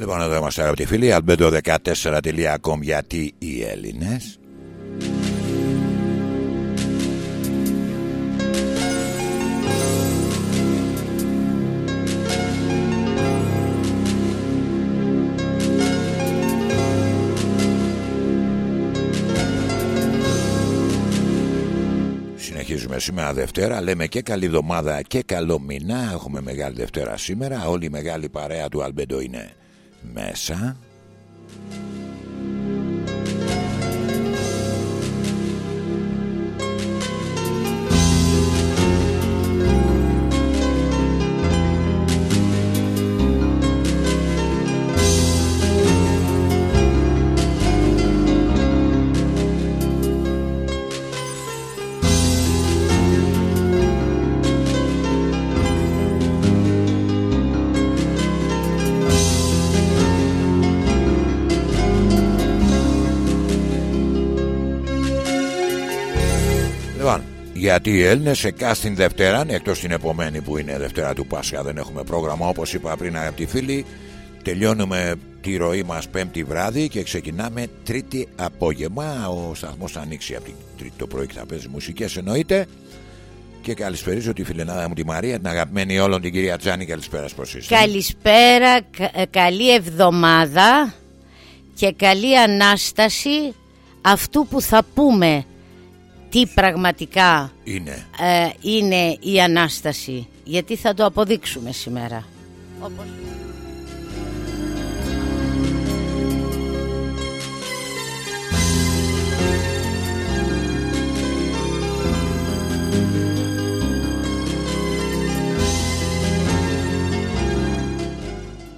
Λοιπόν, εδώ είμαστε αγαπητοί φίλοι. Albedo14.com γιατί οι Έλληνες. Συνεχίζουμε σήμερα Δευτέρα. Λέμε και καλή εβδομάδα και καλό μήνα. Έχουμε μεγάλη Δευτέρα σήμερα. Όλη η μεγάλη παρέα του Αλμπέντο είναι μέσα γιατί οι Έλληνες σε casting Δευτέρα, εκτός την επομένη που είναι Δευτέρα του Πάσχα, δεν έχουμε πρόγραμμα όπως είπα πριν αγαπητοί φίλοι. Τελειώνουμε τη ροή μας Πέμπτη βράδυ και ξεκινάμε Τρίτη απόγευμα. Ο σταθμός θα ανοίξει από την Τρίτη το πρωί και θα παίζει μουσικές εννοείται. Και καλησπέριζω τη φιλενάδα μου τη Μαρία, την αγαπημένη όλων την κυρία Τζάνη. Καλησπέρα, πώς είστε. Καλησπέρα, κα, καλή εβδομάδα και καλή ανάσταση αυτού που θα πούμε τι πραγματικά είναι. Ε, είναι η Ανάσταση. Γιατί θα το αποδείξουμε σήμερα. Όπως...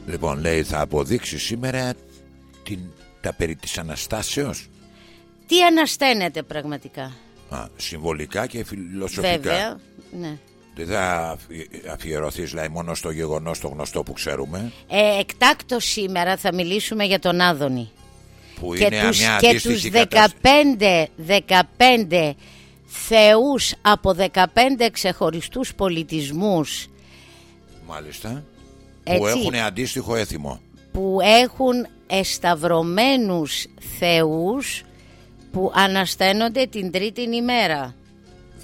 Λοιπόν λέει θα αποδείξει σήμερα την, τα περί της Αναστάσεως. Τι ανασταίνεται πραγματικά; Α, συμβολικά και φιλοσοφικά. Βέβαια, ναι. Δεν θα αφιερωθείς δηλαδή, μόνο στο γεγονός το γνωστό που ξέρουμε; Ε, εκτάκτο σήμερα θα μιλήσουμε για τον Άδωνη. Που και είναι τους, μια και τους 15, 15 θεούς από 15 ξεχωριστούς πολιτισμούς. Μάλιστα. Έτσι, που έχουν αντίστοιχο έθιμο. Που έχουν εσταυρωμένους θεούς που ανασταίνονται την τρίτη ημέρα.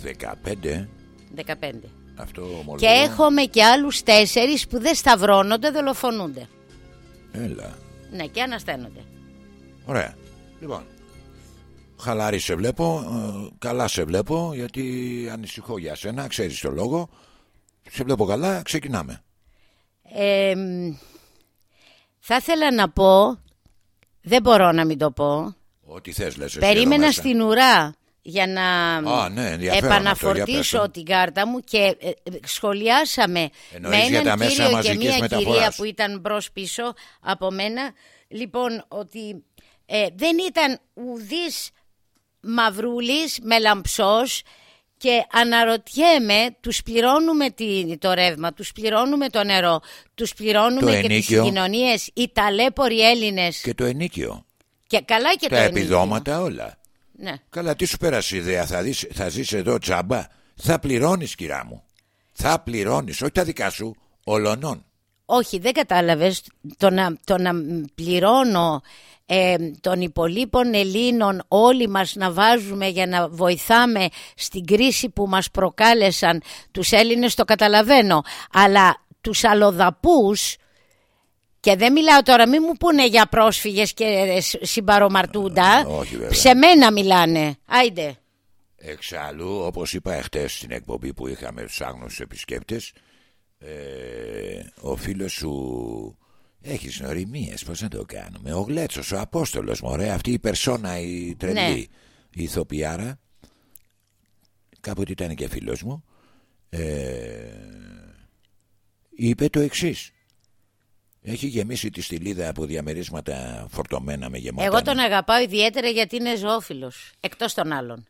15. 15. Αυτό και έχουμε και άλλους τέσσερις που δεν σταυρώνονται, δολοφονούνται. Έλα. Ναι, και ανασταίνονται. Ωραία. Λοιπόν, χαλαρή σε βλέπω, ε, καλά σε βλέπω, γιατί ανησυχώ για σένα, ξέρεις το λόγο. Σε βλέπω καλά, ξεκινάμε. Ε, θα ήθελα να πω, δεν μπορώ να μην το πω, Ό,τι θες λες εσύ Περίμενα στην ουρά για να Α, ναι, επαναφορτίσω αυτό, την κάρτα μου και ε, σχολιάσαμε Εννοείς με έναν κύριο και μία μεταφοράς. κυρία που ήταν μπρος πίσω από μένα λοιπόν ότι ε, δεν ήταν ουδής μαυρούλης με λαμψός και αναρωτιέμαι, τους πληρώνουμε το ρεύμα, τους πληρώνουμε το νερό, τους πληρώνουμε το και τις συγκοινωνίες, οι ταλέποροι Έλληνες. Και το ενίκιο. Και καλά και τα το επιδόματα όλα. Ναι. Καλά, τι σου πέρασε η ιδέα, θα, δεις, θα ζεις εδώ τζάμπα; Θα πληρώνεις κυρά μου. Θα πληρώνεις, όχι τα δικά σου, ολονών. Όχι, δεν κατάλαβες. Το να, το να πληρώνω ε, των υπολείπων Ελλήνων όλοι μας να βάζουμε για να βοηθάμε στην κρίση που μας προκάλεσαν τους Έλληνες το καταλαβαίνω. Αλλά τους αλλοδαπούς και δεν μιλάω τώρα, μην μου πούνε για πρόσφυγες και συμπαρομαρτούντα. Σε μένα μιλάνε. Άιντε. Εξάλλου, όπως είπα εχθές στην εκπομπή που είχαμε τους άγνωστους επισκέπτες, ε, ο φίλος σου έχεις νοημίες, πώς να το κάνουμε. Ο Γλέτσος, ο Απόστολος, μωρέ, αυτή η περσόνα, η τρελή, ναι. η ηθοποιάρα, κάποτε ήταν και φίλος μου, ε, είπε το εξής Έχει γεμίσει τη στυλίδα από διαμερίσματα φορτωμένα με γεμάτα. Εγώ τον αγαπάω ιδιαίτερα γιατί είναι ζωόφιλος, εκτός των άλλων.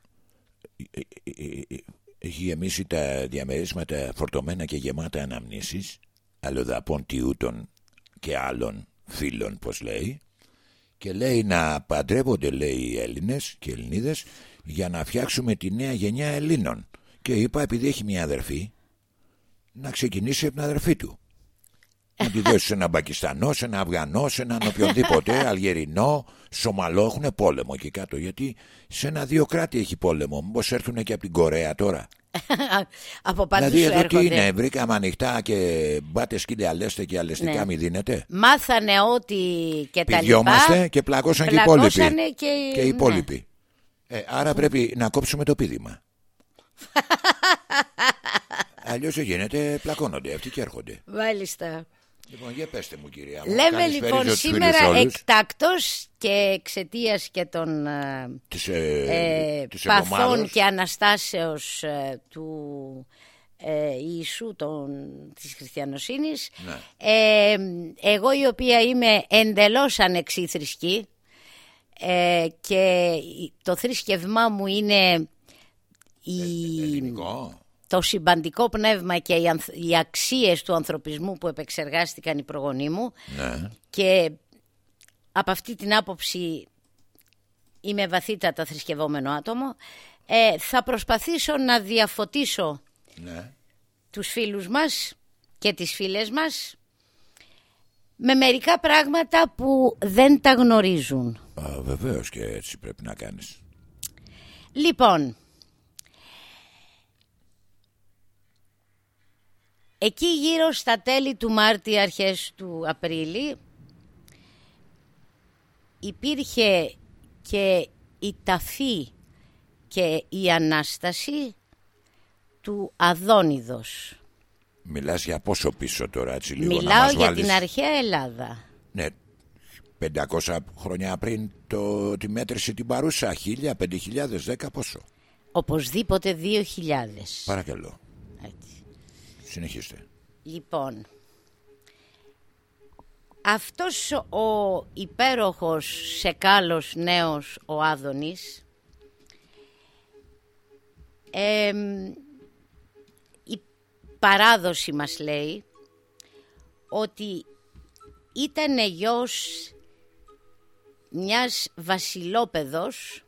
Ε, ε, ε, έχει γεμίσει τα διαμερίσματα φορτωμένα και γεμάτα αναμνήσεις αλλοδαπών τιούτων και άλλων φίλων, πώς λέει, και λέει να παντρεύονται, λέει, οι Έλληνες και οι Ελληνίδες για να φτιάξουμε τη νέα γενιά Ελλήνων. Και είπα, επειδή έχει μια αδερφή, να ξεκινήσει από την αδερφή του. Να τη δώσεις σε έναν Πακιστανό, σε έναν Αυγανό, σε έναν οποιονδήποτε, Αλγερινό, Σομαλό, έχουν πόλεμο εκεί κάτω. Γιατί σε ένα-δύο κράτη έχει πόλεμο. Μήπως έρθουν και από την Κορέα τώρα; από παντού δηλαδή εδώ τι είναι, βρήκαμε ανοιχτά και μπάτε σκύλια λέστε και αλεστικά ναι. μη δίνετε. Μάθανε ότι και τα λοιπά. και πλακώσαν και οι υπόλοιποι. Και, και οι υπόλοιποι. Ναι. Ε, άρα πρέπει να κόψουμε το πίδημα. Αλλιώς δεν γίνεται, πλακώνονται αυτοί και έρχονται. Μάλιστα. Λοιπόν, για πέστε μου, κυρία. Λέμε λοιπόν σήμερα εκτάκτος και εξαιτίας και των ε, της, ε, ε παθών και αναστάσεως ε, του ε, Ιησού των, της χριστιανοσύνης ναι. εγώ η οποία είμαι εντελώς ανεξίθρησκη και το θρησκευμά μου είναι η... Ελληνικό το συμπαντικό πνεύμα και οι αξίες του ανθρωπισμού που επεξεργάστηκαν οι προγονείς μου ναι. και από αυτή την άποψη είμαι βαθύτατα θρησκευόμενο άτομο ε, θα προσπαθήσω να διαφωτίσω ναι. τους φίλους μας και τις φίλες μας με μερικά πράγματα που δεν τα γνωρίζουν. Α, βεβαίως και έτσι πρέπει να κάνεις. Λοιπόν, Εκεί γύρω στα τέλη του Μάρτη, αρχές του Απρίλη, υπήρχε και η ταφή και η Ανάσταση του Αδόνιδος. Μιλάς για πόσο πίσω τώρα έτσι λίγο Μιλάω να για την αρχαία Ελλάδα. Ναι, 500 χρόνια πριν το, τη μέτρηση την παρούσα, 1000, 5000, 10 πόσο; Οπωσδήποτε 2000. Παρακαλώ. Συνεχίστε. Λοιπόν, αυτός ο υπέροχος σεκάλος νέος ο Άδωνης η παράδοση μας λέει ότι ήταν γιος μιας βασιλόπεδος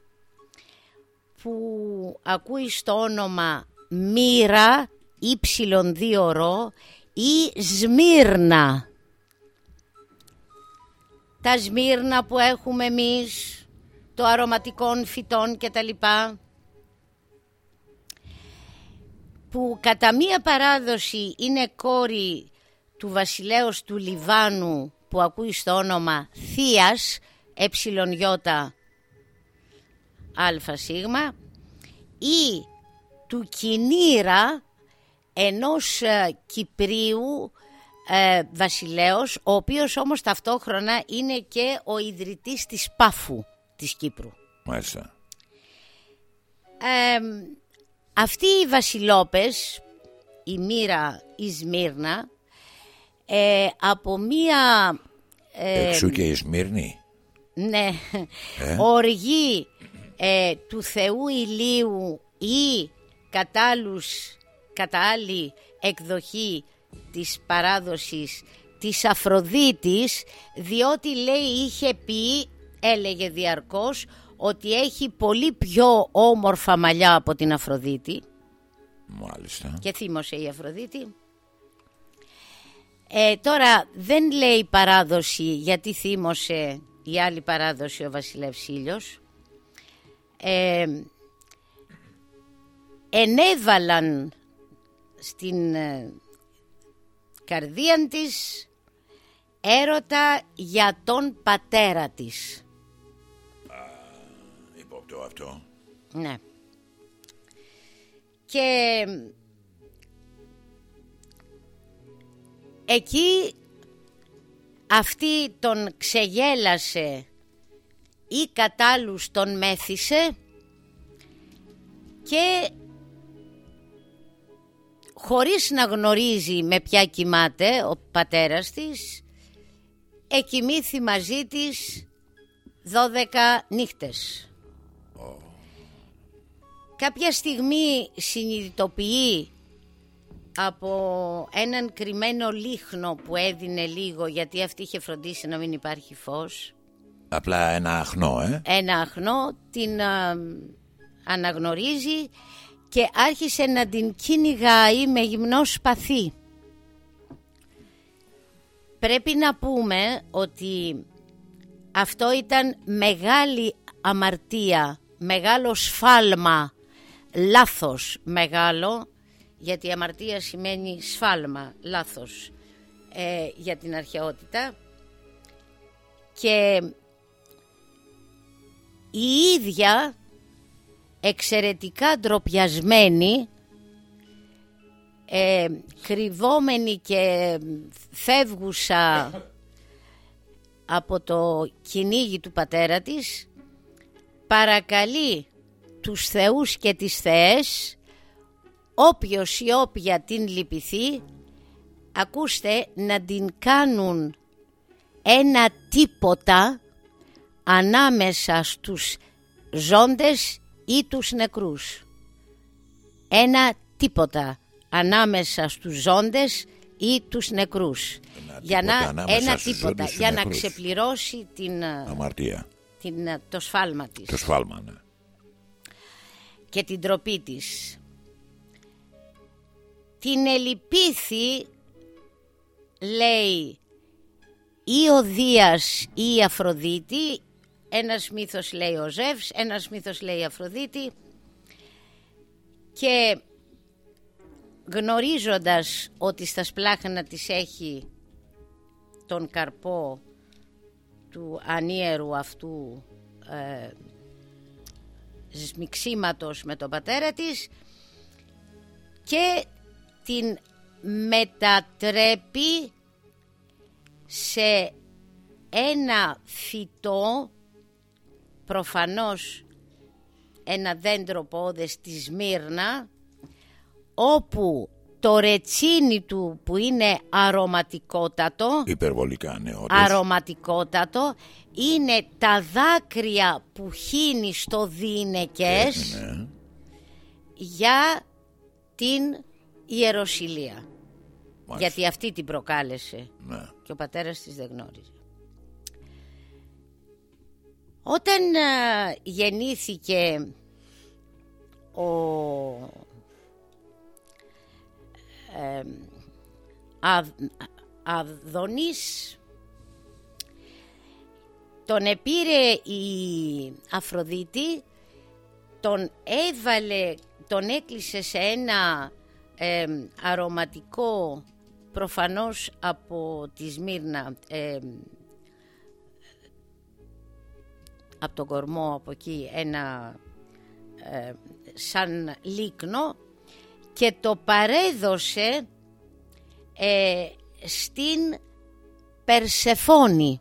που ακούει στο όνομα Μύρα Y2 ρο ή Σμύρνα. Τα Σμύρνα που έχουμε εμείς, το αρωματικών φυτών και τα λοιπά, που κατά μία παράδοση είναι κόρη του βασιλέως του Λιβάνου που ακούει στο όνομα Θείας, ε αλφα σίγμα, ή του Κινήρα ενός ε, Κυπρίου ε, βασιλέως, ο οποίος όμως ταυτόχρονα είναι και ο ιδρυτής της Πάφου της Κύπρου. Μάλιστα. Ε, αυτοί οι βασιλόπες, η Μύρα, η Σμύρνα, ε, από μία... Ε, Εξού και η Σμύρνη. Ναι, οργή του Θεού Ηλίου ή κατάλους κατά άλλη εκδοχή της παράδοσης της Αφροδίτης διότι λέει είχε πει, έλεγε διαρκώς ότι έχει πολύ πιο όμορφα μαλλιά από την Αφροδίτη. Μάλιστα. Και θύμωσε η Αφροδίτη. Ε, Τώρα δεν λέει παράδοση γιατί θύμωσε η άλλη παράδοση ο Βασιλεύς Ήλιος. Ε, ενέβαλαν στην ε, καρδία της έρωτα για τον πατέρα της. Υπόπτω αυτό. Ναι. Και εκεί αυτή τον ξεγέλασε ή κατάλους τον μέθησε και χωρίς να γνωρίζει με ποια κοιμάται ο πατέρας της εκοιμήθη μαζί της 12 νύχτες. Κάποια στιγμή συνειδητοποιεί από έναν κρυμμένο λίχνο που έδινε λίγο γιατί αυτή είχε φροντίσει να μην υπάρχει φως. Απλά ένα αχνό ε. Ένα αχνό την α, αναγνωρίζει και άρχισε να την κυνηγάει με γυμνό σπαθί. Πρέπει να πούμε ότι αυτό ήταν μεγάλη αμαρτία, μεγάλο σφάλμα, λάθος μεγάλο, γιατί αμαρτία σημαίνει σφάλμα, λάθος ε, για την αρχαιότητα. Και η ίδια εξαιρετικά ντροπιασμένη ε, κρυβόμενη και φεύγουσα από το κυνήγι του πατέρα της παρακαλεί τους θεούς και τις θεές όποιος ή όποια την λυπηθεί ακούστε να την κάνουν ένα τίποτα ανάμεσα στους ζώντες ή τους νεκρούς. Ένα τίποτα ανάμεσα στους ζώντες ή τους νεκρούς. Ένα για τίποτα να, ανάμεσα ένα στους τίποτα, ζώντες για και να νεκρούς. ξεπληρώσει την, Αμαρτία την, το σφάλμα της Το σφάλμα ναι. και την τροπή της. Την ελυπήθη, λέει, ή ο Δίας ή η Αφροδίτη, ένας μύθος λέει ο Ζεύς, ένας μύθος λέει η Αφροδίτη. Και γνωρίζοντας ότι στα σπλάχνα της έχει τον καρπό του ανίερου αυτού ε, σμιξίματος με τον πατέρα της και την μετατρέπει σε ένα φυτό προφανώς ένα δέντρο πόδες στη Σμύρνα όπου το ρετσίνι του που είναι αρωματικότατο Υπερβολικά ναι όντως. αρωματικότατο είναι τα δάκρυα που χύνει στο διηνεκές Ναι. για την ιεροσιλία. Μάλιστα. Γιατί αυτή την προκάλεσε Ναι. και ο πατέρας της δεν γνώριζε. Όταν α, γεννήθηκε ο ε, Α, Αδονής τον επήρε η Αφροδίτη τον έβαλε τον έκλεισε σε ένα ε, αρωματικό προφανώς από τη Σμύρνα ε, από τον κορμό από εκεί ένα ε, σαν λίκνο και το παρέδωσε ε, στην Περσεφόνη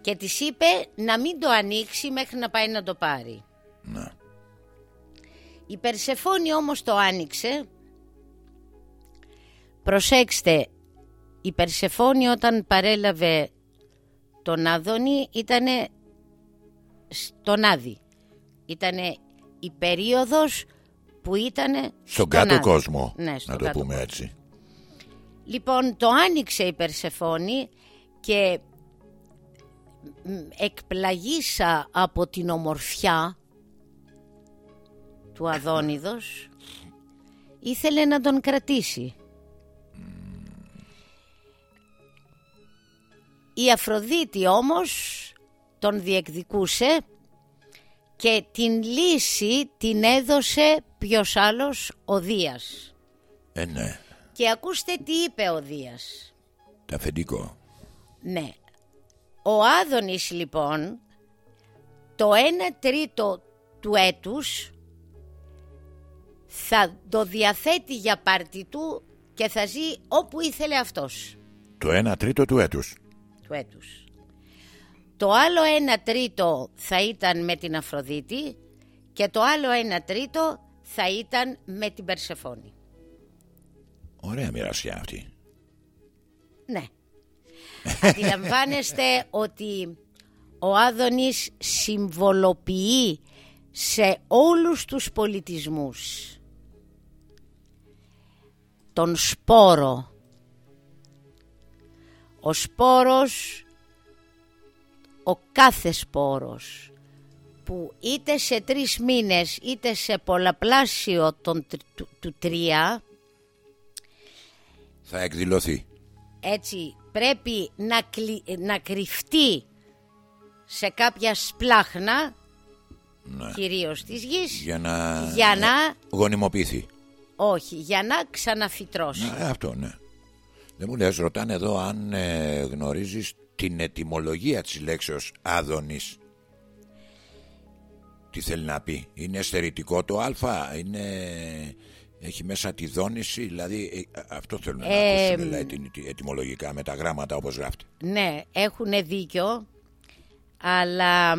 και της είπε να μην το ανοίξει μέχρι να πάει να το πάρει. Ναι. Η Περσεφόνη όμως το άνοιξε. Προσέξτε, η Περσεφόνη όταν παρέλαβε τον Άδωνη ήτανε στον Άδη. Ήτανε η περίοδος που ήτανε Στον στον κάτω Άδη. κόσμο Ναι, στον Να το κάτω πούμε κόσμο. έτσι Λοιπόν, το άνοιξε η Περσεφόνη και μ, εκπλαγήσα από την ομορφιά του Αδόνιδος ήθελε να τον κρατήσει. Η Αφροδίτη όμως τον διεκδικούσε και την λύση την έδωσε ποιος άλλος ο Δίας. Ε ναι Και ακούστε τι είπε ο Δίας. Το αφεντικό Ναι. Ο Άδωνης λοιπόν το 1 τρίτο του έτους θα το διαθέτει για πάρτι του και θα ζει όπου ήθελε αυτός Το 1 τρίτο του έτους του έτους. Το άλλο 1 τρίτο θα ήταν με την Αφροδίτη και το άλλο 1 τρίτο θα ήταν με την Περσεφόνη. Ωραία μοιρασιά αυτή Ναι. Αντιλαμβάνεστε ότι ο Άδωνης συμβολοποιεί σε όλους τους πολιτισμούς τον σπόρο. Ο σπόρος, ο κάθε σπόρος που είτε σε τρεις μήνες είτε σε πολλαπλάσιο τον, του, του τρία θα εκδηλωθεί. Έτσι πρέπει να, να κρυφτεί σε κάποια σπλάχνα ναι. κυρίως της γης για να, για να... γονιμοποιηθεί. Όχι, για να ξαναφυτρώσει. Ναι, αυτό ναι. Δεν μου λες, ρωτάνε εδώ αν ε, γνωρίζεις την ετυμολογία της λέξεως άδωνης. Τι θέλει να πει. Είναι στερητικό το α, είναι... Έχει μέσα τη δόνηση, δηλαδή ε, αυτό θέλουν να ε, ακούσουν δηλαδή, ετυμολογικά με τα γράμματα όπως γράφεται. Ναι, έχουν δίκιο, αλλά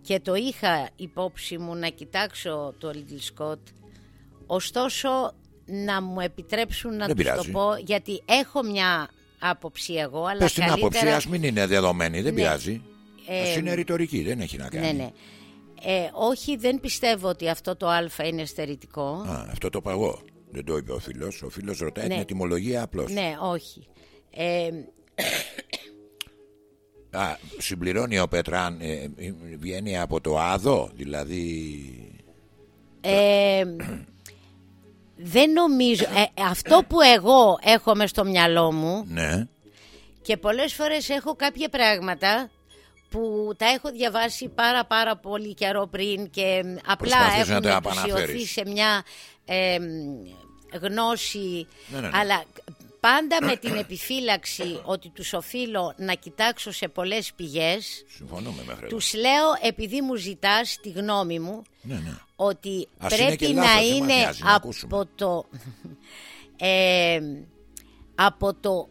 και το είχα υπόψη μου να κοιτάξω το Little Scott Ωστόσο να μου επιτρέψουν να τους το πω γιατί έχω μια άποψη εγώ αλλά Πες καλύτερα... την άποψη ας μην είναι δεδομένη δεν ναι. πειράζει. Ε, Ας είναι ρητορική δεν έχει να κάνει. ναι, ναι. Ε, όχι δεν πιστεύω ότι αυτό το α είναι στερητικό Α, αυτό το είπα εγώ. Δεν το είπε ο φίλος. Ο φίλος ρωτάει ναι. την ετοιμολογία απλώς. Ναι όχι. Ε, Α, συμπληρώνει ο Πετράν ε, ε, βγαίνει από το άδο δηλαδή ε, δεν νομίζω. Ε, αυτό που εγώ έχω μες στο μυαλό μου. Ναι. Και πολλές φορές έχω κάποια πράγματα που τα έχω διαβάσει πάρα πάρα πολύ καιρό πριν και απλά έχουν εξουσιωθεί σε μια γνώση ναι, ναι, ναι. αλλά πάντα με την επιφύλαξη ότι τους οφείλω να κοιτάξω σε πολλές πηγές Συμφωνούμε μέχρι Τους λέω επειδή μου ζητάς τη γνώμη μου ναι, ναι. Ότι πρέπει να είναι από το ε, από το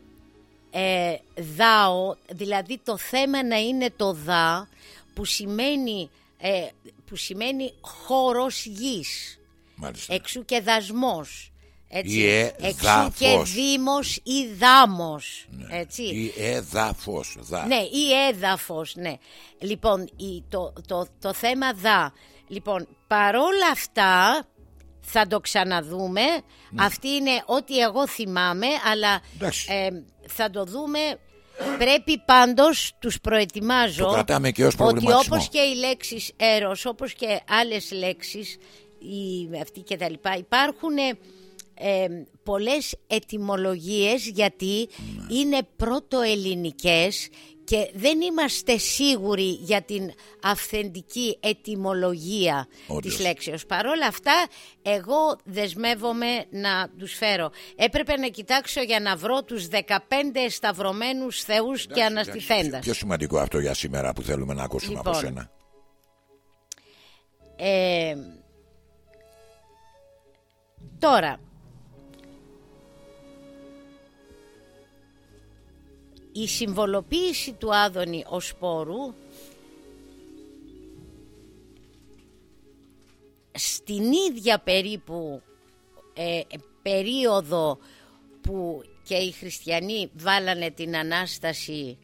ε, δάο Δηλαδή το θέμα να είναι το δά που σημαίνει, ε, που σημαίνει χώρος γης Μάλιστα. Εξού και δασμός έτσι. Ή Εξού και δήμος ή δάμος. Ναι. Έτσι. Ή έδαφος. Δα. Ναι, ή έδαφος, ναι. Λοιπόν, το, το, το θέμα δά. Λοιπόν, παρόλα αυτά θα το ξαναδούμε. Ναι. Αυτή είναι ό,τι εγώ θυμάμαι, αλλά ε, θα το δούμε. Πρέπει πάντως τους προετοιμάζω το κρατάμε και ως ότι όπως και οι λέξεις έρος, όπως και άλλες λέξεις, οι, αυτοί και τα λοιπά, υπάρχουν ε, πολλές ετυμολογίες γιατί είναι πρωτοελληνικές και δεν είμαστε σίγουροι για την αυθεντική ετυμολογία της λέξεως. Παρ' όλα αυτά, εγώ δεσμεύομαι να τους φέρω. Έπρεπε να κοιτάξω για να βρω τους 15 σταυρωμένους θεούς και αναστηθέντας. Πιο σημαντικό αυτό για σήμερα που θέλουμε να ακούσουμε από λοιπόν, σένα. Ε, τώρα, η συμβολοποίηση του Άδωνη ως σπόρου στην ίδια περίπου ε, περίοδο που και οι χριστιανοί βάλανε την Ανάσταση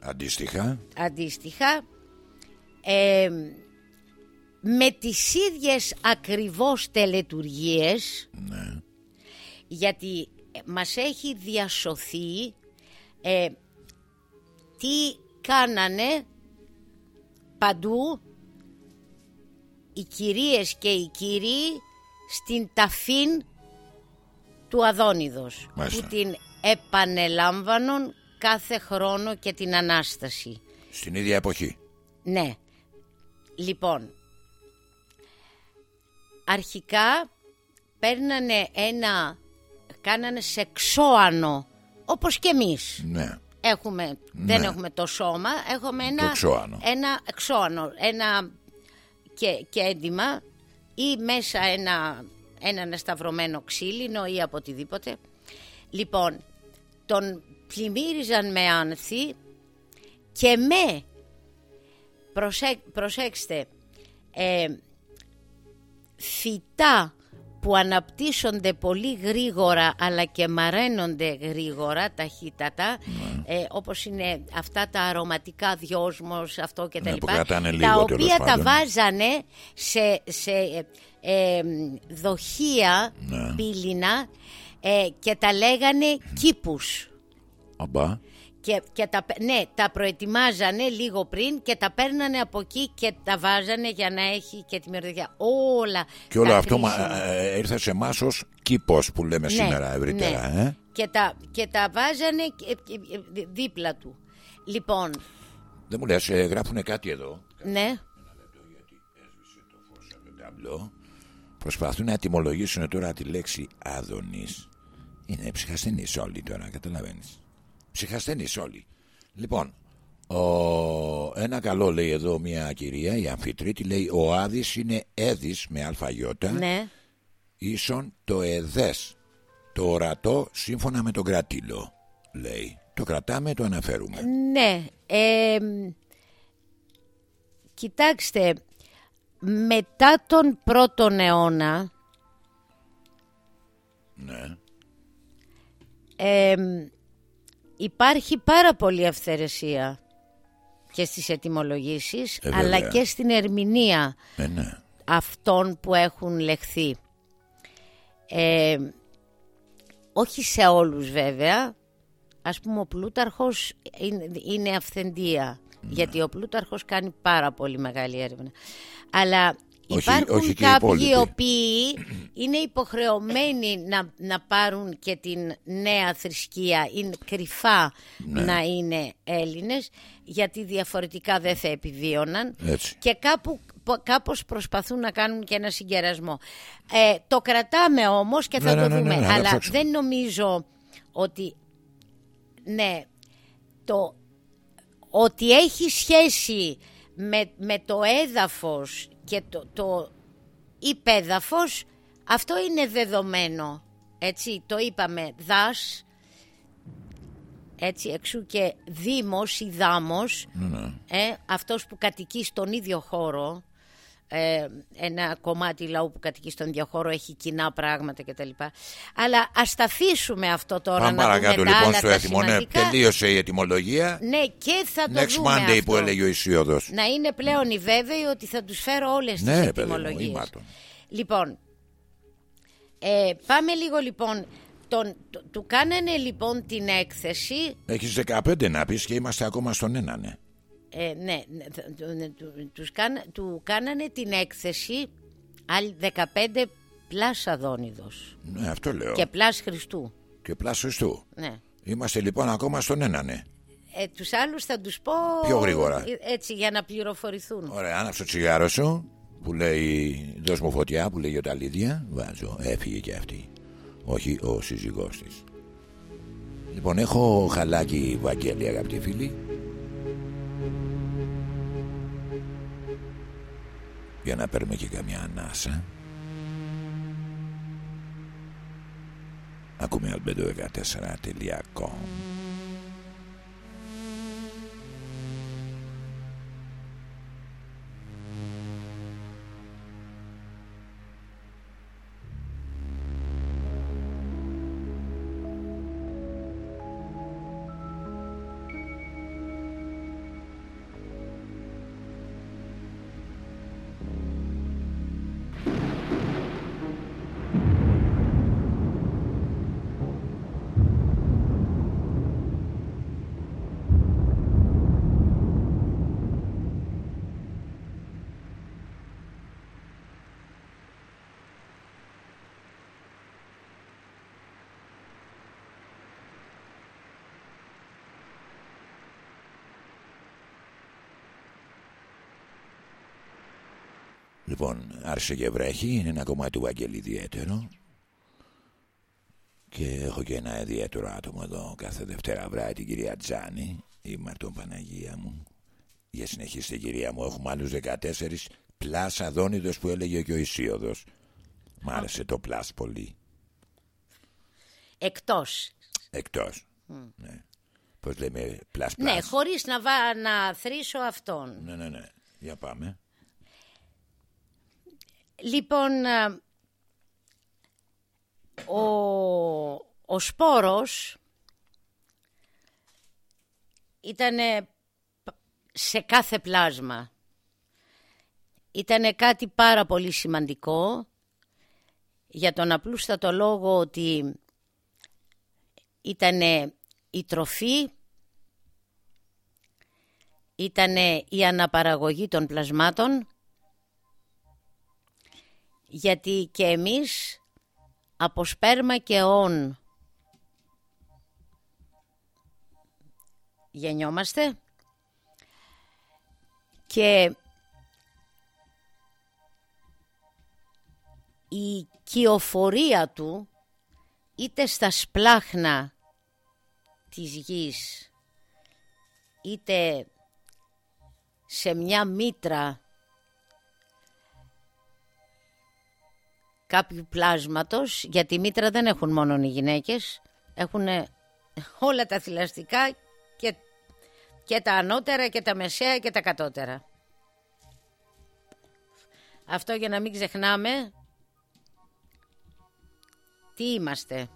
αντίστοιχα, αντίστοιχα ε, με τις ίδιες ακριβώς τελετουργίες ναι. γιατί μας έχει διασωθεί ε, τι κάνανε παντού οι κυρίες και οι κύριοι στην ταφήν του Αδόνιδος που την επανελάμβανον κάθε χρόνο και την Ανάσταση. Στην ίδια εποχή. Ναι. Λοιπόν, αρχικά παίρνανε ένα, κάνανε σε ξώανο όπως και εμείς. Ναι. Έχουμε, Δεν ναι. έχουμε το σώμα, έχουμε ένα, εξώανο. ένα εξώανο, ένα και, και έντιμα ή μέσα ένα, ένα ανασταυρωμένο ξύλινο ή από οτιδήποτε. Λοιπόν, τον πλημμύριζαν με άνθη και με, προσέξτε, ε, φυτά που αναπτύσσονται πολύ γρήγορα αλλά και μαραίνονται γρήγορα ταχύτατα ναι. Ε, όπως είναι αυτά τα αρωματικά δυόσμος αυτό και τα ναι, λοιπά τα οποία τα βάζανε σε, σε ε, δοχεία ναι. πύληνα ε, και τα λέγανε κήπους. Αμπά και, και τα, ναι, τα προετοιμάζανε λίγο πριν και τα παίρνανε από εκεί και τα βάζανε για να έχει και τη μυρωδιά. Όλα. Και όλο αυτό ε, ε, ήρθες σε εμάς ως κήπος που λέμε ναι, σήμερα ευρύτερα. Ναι. Ε; Και, τα, και τα βάζανε δίπλα του. Λοιπόν. Δεν μου λες, γράφουνε κάτι εδώ. Ναι. Προσπαθούν να ετοιμολογήσουν τώρα τη λέξη Άδωνης. Είναι ψυχασθενής όλοι τώρα, καταλαβαίνεις. Ψυχασθενείς όλοι. Λοιπόν, ο... ένα καλό λέει εδώ μια κυρία, η αμφιτρίτη, λέει ο Άδης είναι έδης με αλφαγιώτα. Ναι. Ίσον το εδές, το ορατό σύμφωνα με τον κρατήλο, λέει. Το κρατάμε, το αναφέρουμε. Ναι. Ε, κοιτάξτε, μετά τον πρώτον αιώνα... Ναι. Ε, υπάρχει πάρα πολύ αυθαιρεσία και στις ετοιμολογήσεις ε, αλλά και στην ερμηνεία ε, ναι. αυτών που έχουν λεχθεί. Ε, όχι σε όλους βέβαια. Ας πούμε ο Πλούταρχος είναι, είναι αυθεντία ναι. γιατί ο Πλούταρχος κάνει πάρα πολύ μεγάλη έρευνα. Αλλά Υπάρχουν κάποιοι οι οποίοι είναι υποχρεωμένοι να, να πάρουν και την νέα θρησκεία, είναι κρυφά ναι. να είναι Έλληνες, γιατί διαφορετικά δεν θα επιβίωναν και κάπου, κάπως προσπαθούν να κάνουν και ένα συγκερασμό. Ε, το κρατάμε όμως και θα ναι, το ναι, δούμε, αλλά δεν νομίζω ότι... Ναι, το, ότι έχει σχέση με, με το έδαφος και το, το υπέδαφος αυτό είναι δεδομένο έτσι το είπαμε δας έτσι εξού και δήμος ή δάμος ναι, ναι. Ε, αυτός που κατοικεί στον ίδιο χώρο ε, ένα κομμάτι λαού που κατοικεί στον ίδιο χώρο έχει κοινά πράγματα κτλ. Αλλά ας τα αφήσουμε αυτό τώρα Πάμε να παρακάτω δούμε λοιπόν τα στο ετοιμο... ναι, τελείωσε η ετοιμολογία. Ναι, και θα το Next δούμε Monday αυτό. που έλεγε ο Ισίωδος. Να είναι πλέον οι βέβαιοι ότι θα τους φέρω όλες ναι, τις παιδί μου, ετοιμολογίες. ήμαρτον. Λοιπόν, ε, πάμε λίγο λοιπόν. Τον, το- του κάνανε λοιπόν την έκθεση. Έχεις 15 να πεις και είμαστε ακόμα στον ένα, ναι. Ε, ναι, ναι, θα- του- ναι, του, τους κάνα- του κάνανε την έκθεση άλλοι 15 πλάς Αδόνιδος Ναι, αυτό λέω. και πλάς Χριστού. Και πλάσος του. Ναι. Είμαστε λοιπόν ακόμα στον ένα, ναι. Ε, τους άλλους θα τους πω Πιο γρήγορα. ε, έτσι για να πληροφορηθούν. Ωραία, άναψε το τσιγάρο σου που λέει δώσ' μου φωτιά που λέει για τα λίδια. Βάζω, έφυγε και αυτή. Όχι ο σύζυγός της. Λοιπόν, έχω χαλάκι Βαγγέλη αγαπητοί φίλοι. Για να παίρνουμε και καμιά ανάσα. Ακούμε albedo14.com Λοιπόν, άρχισε και βρέχει, είναι ένα κομμάτι του Βαγγέλη ιδιαίτερο. Και έχω και ένα ιδιαίτερο άτομο εδώ κάθε Δευτέρα βράδυ, την κυρία Τζάνη, η Μαρτών Παναγία μου. Για συνεχίστε κυρία μου, έχουμε άλλους 14 πλάς αδόνιδος που έλεγε και ο Ισίωδος. Μ' άρεσε το πλάς πολύ. Εκτός. Εκτός. Ναι. Πώς λέμε πλάς πλάς. Ναι, χωρίς να, βα... να θρήσω αυτόν. ναι, ναι, ναι. Για πάμε. Λοιπόν, α, ο, ο σπόρος ήταν σε κάθε πλάσμα. Ήταν κάτι πάρα πολύ σημαντικό για τον απλούστατο λόγο ότι ήταν η τροφή, ήταν η αναπαραγωγή των πλασμάτων γιατί και εμείς από σπέρμα και όν γεννιόμαστε και η κυοφορία του είτε στα σπλάχνα της γης είτε σε μια μήτρα κάποιου πλάσματος γιατί μήτρα δεν έχουν μόνο οι γυναίκες έχουν όλα τα θηλαστικά και, και τα ανώτερα και τα μεσαία και τα κατώτερα. Αυτό για να μην ξεχνάμε τι είμαστε.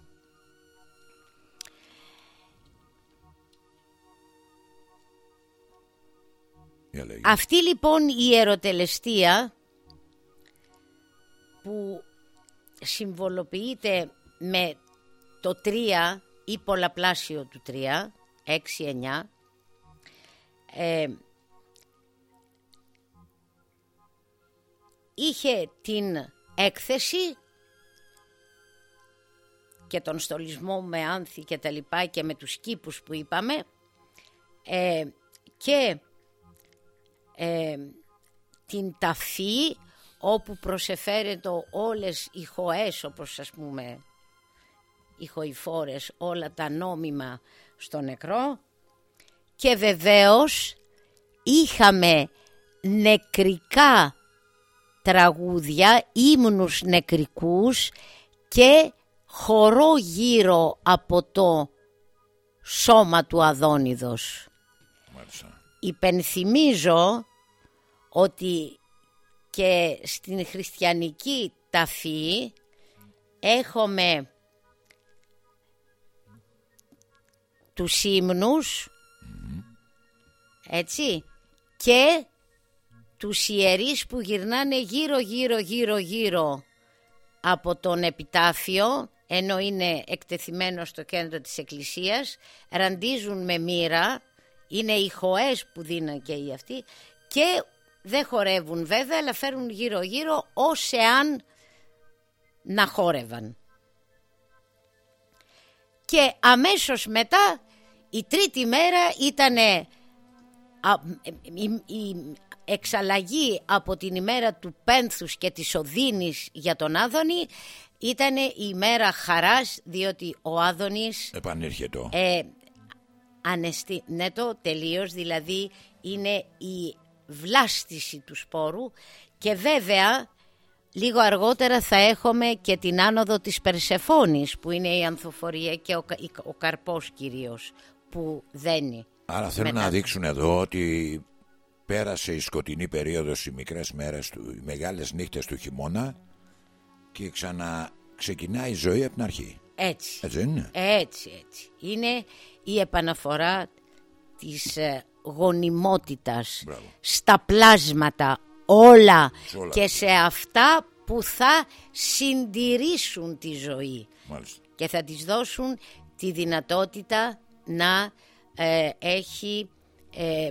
Αυτή λοιπόν η ερωτελεστία που συμβολοποιείται με το 3 ή πολλαπλάσιο του 3, 6-9, ε, είχε την έκθεση και τον στολισμό με άνθη και τα λοιπά και με τους κήπους που είπαμε ε, και ε, την ταφή όπου προσεφέρεται όλες οι χοές όπως ας πούμε οι χοηφόρες όλα τα νόμιμα στο νεκρό και βεβαίως είχαμε νεκρικά τραγούδια, ύμνους νεκρικούς και χορό γύρω από το σώμα του Αδόνιδος. Υπενθυμίζω ότι και στην χριστιανική ταφή έχουμε τους ύμνους έτσι και τους ιερείς που γυρνάνε γύρω γύρω γύρω γύρω από τον επιτάφιο ενώ είναι εκτεθειμένος στο κέντρο της εκκλησίας ραντίζουν με μοίρα είναι οι χωές που δίναν και οι αυτοί και δεν χορεύουν βέβαια αλλά φέρουν γύρω γύρω ως εάν να χόρευαν. Και αμέσως μετά η τρίτη μέρα ήταν η εξαλλαγή από την ημέρα του πένθους και της οδύνης για τον Άδωνη ήταν η ημέρα χαράς διότι ο Άδωνης επανέρχεται ε, ανεστη, ναι το τελείως δηλαδή είναι η βλάστηση του σπόρου και βέβαια λίγο αργότερα θα έχουμε και την άνοδο της Περσεφόνης που είναι η ανθοφορία και ο, ο καρπός κυρίως που δένει. Άρα θέλουν να δείξουν εδώ ότι πέρασε η σκοτεινή περίοδος οι μικρές μέρες, του, οι μεγάλες νύχτες του χειμώνα και ξανά ξεκινάει η ζωή από την αρχή. Έτσι. Έτσι είναι; Έτσι, έτσι. Είναι η επαναφορά της ε, γονιμότητας στα πλάσματα όλα, και σε αυτά που θα συντηρήσουν τη ζωή. Και θα της δώσουν τη δυνατότητα να ε, έχει ε,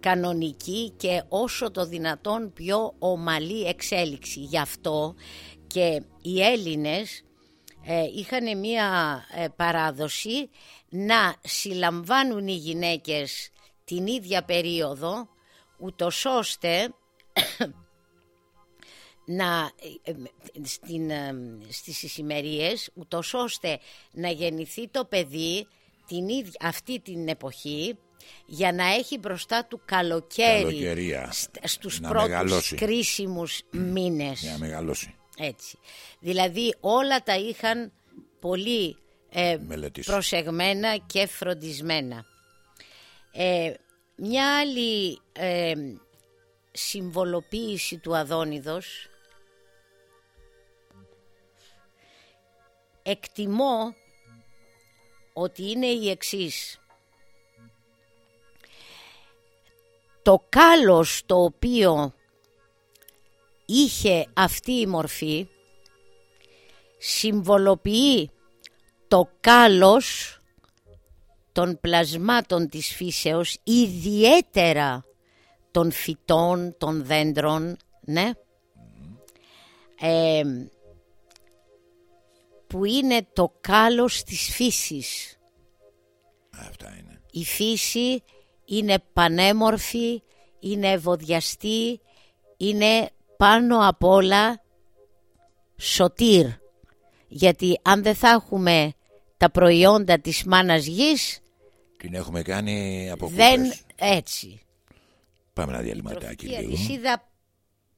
κανονική και όσο το δυνατόν πιο ομαλή εξέλιξη. Γι' αυτό και οι Έλληνες ε, είχαν μία παράδοση να συλλαμβάνουν οι γυναίκες την ίδια περίοδο ούτως ώστε να, ε, στην, ε, στις εισημερίες ούτως ώστε να γεννηθεί το παιδί την ίδια, αυτή την εποχή για να έχει μπροστά του καλοκαίρι στους να πρώτους μεγαλώσει. κρίσιμους μήνες. Για να μεγαλώσει. Έτσι. Δηλαδή όλα τα είχαν πολύ ε, προσεγμένα και φροντισμένα. Ε, μια άλλη ε, συμβολοποίηση του Αδόνιδος εκτιμώ ότι είναι η εξής. Το κάλος το οποίο είχε αυτή η μορφή συμβολοποιεί το κάλος των πλασμάτων της φύσεως, ιδιαίτερα των φυτών, των δέντρων, ναι, ε, που είναι το κάλος της φύσης. Αυτά είναι. Η φύση είναι πανέμορφη, είναι ευωδιαστή, είναι πάνω απ' όλα σωτήρ. Γιατί αν δεν θα έχουμε τα προϊόντα της μάνας γης Την έχουμε κάνει από δεν έτσι. Πάμε ένα διαλυματάκι Η λίγο. αλυσίδα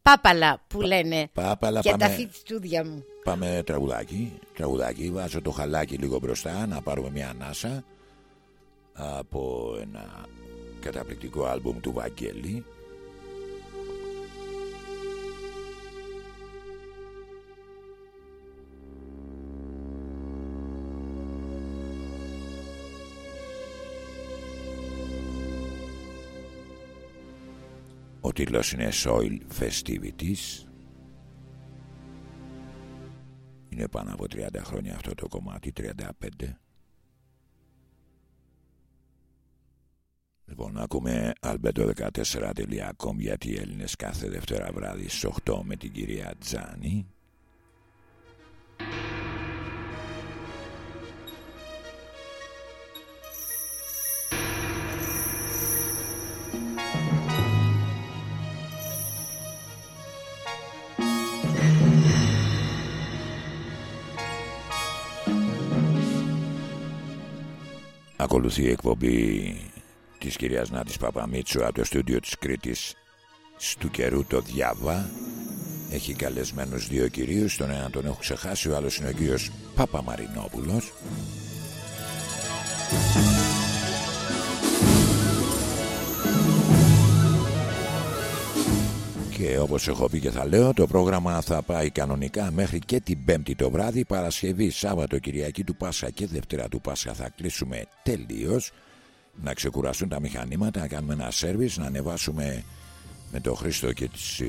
πάπαλα που λένε Πάπαλα και πάμε, τα φιτστούδια μου. πάμε τραγουδάκι. Τραγουδάκι. Βάζω το χαλάκι λίγο μπροστά να πάρουμε μια ανάσα από ένα καταπληκτικό άλμπουμ του Βαγγέλη. Τίτλος είναι Soil Festivities. Είναι πάνω από 30 χρόνια αυτό το κομμάτι 35 Λοιπόν ακούμε albedo14.com γιατί οι Έλληνες κάθε Δευτέρα βράδυ στις 8 με την κυρία Τζάνη Ακολουθεί η εκπομπή της κυρίας Νάτης Παπαμίτσου από το στούντιο της Κρήτης στου καιρού το Διάβα. Έχει καλεσμένους δύο κυρίους. Τον ένα τον έχω ξεχάσει ο άλλος είναι ο κύριος Παπαμαρινόπουλος Και όπως έχω πει και θα λέω το πρόγραμμα θα πάει κανονικά μέχρι και την Πέμπτη το βράδυ Παρασκευή, Σάββατο, Κυριακή του Πάσχα και Δευτέρα του Πάσχα θα κλείσουμε τελείως να ξεκουραστούν τα μηχανήματα, να κάνουμε ένα σέρβις, να ανεβάσουμε με το Χρήστο και τις ε,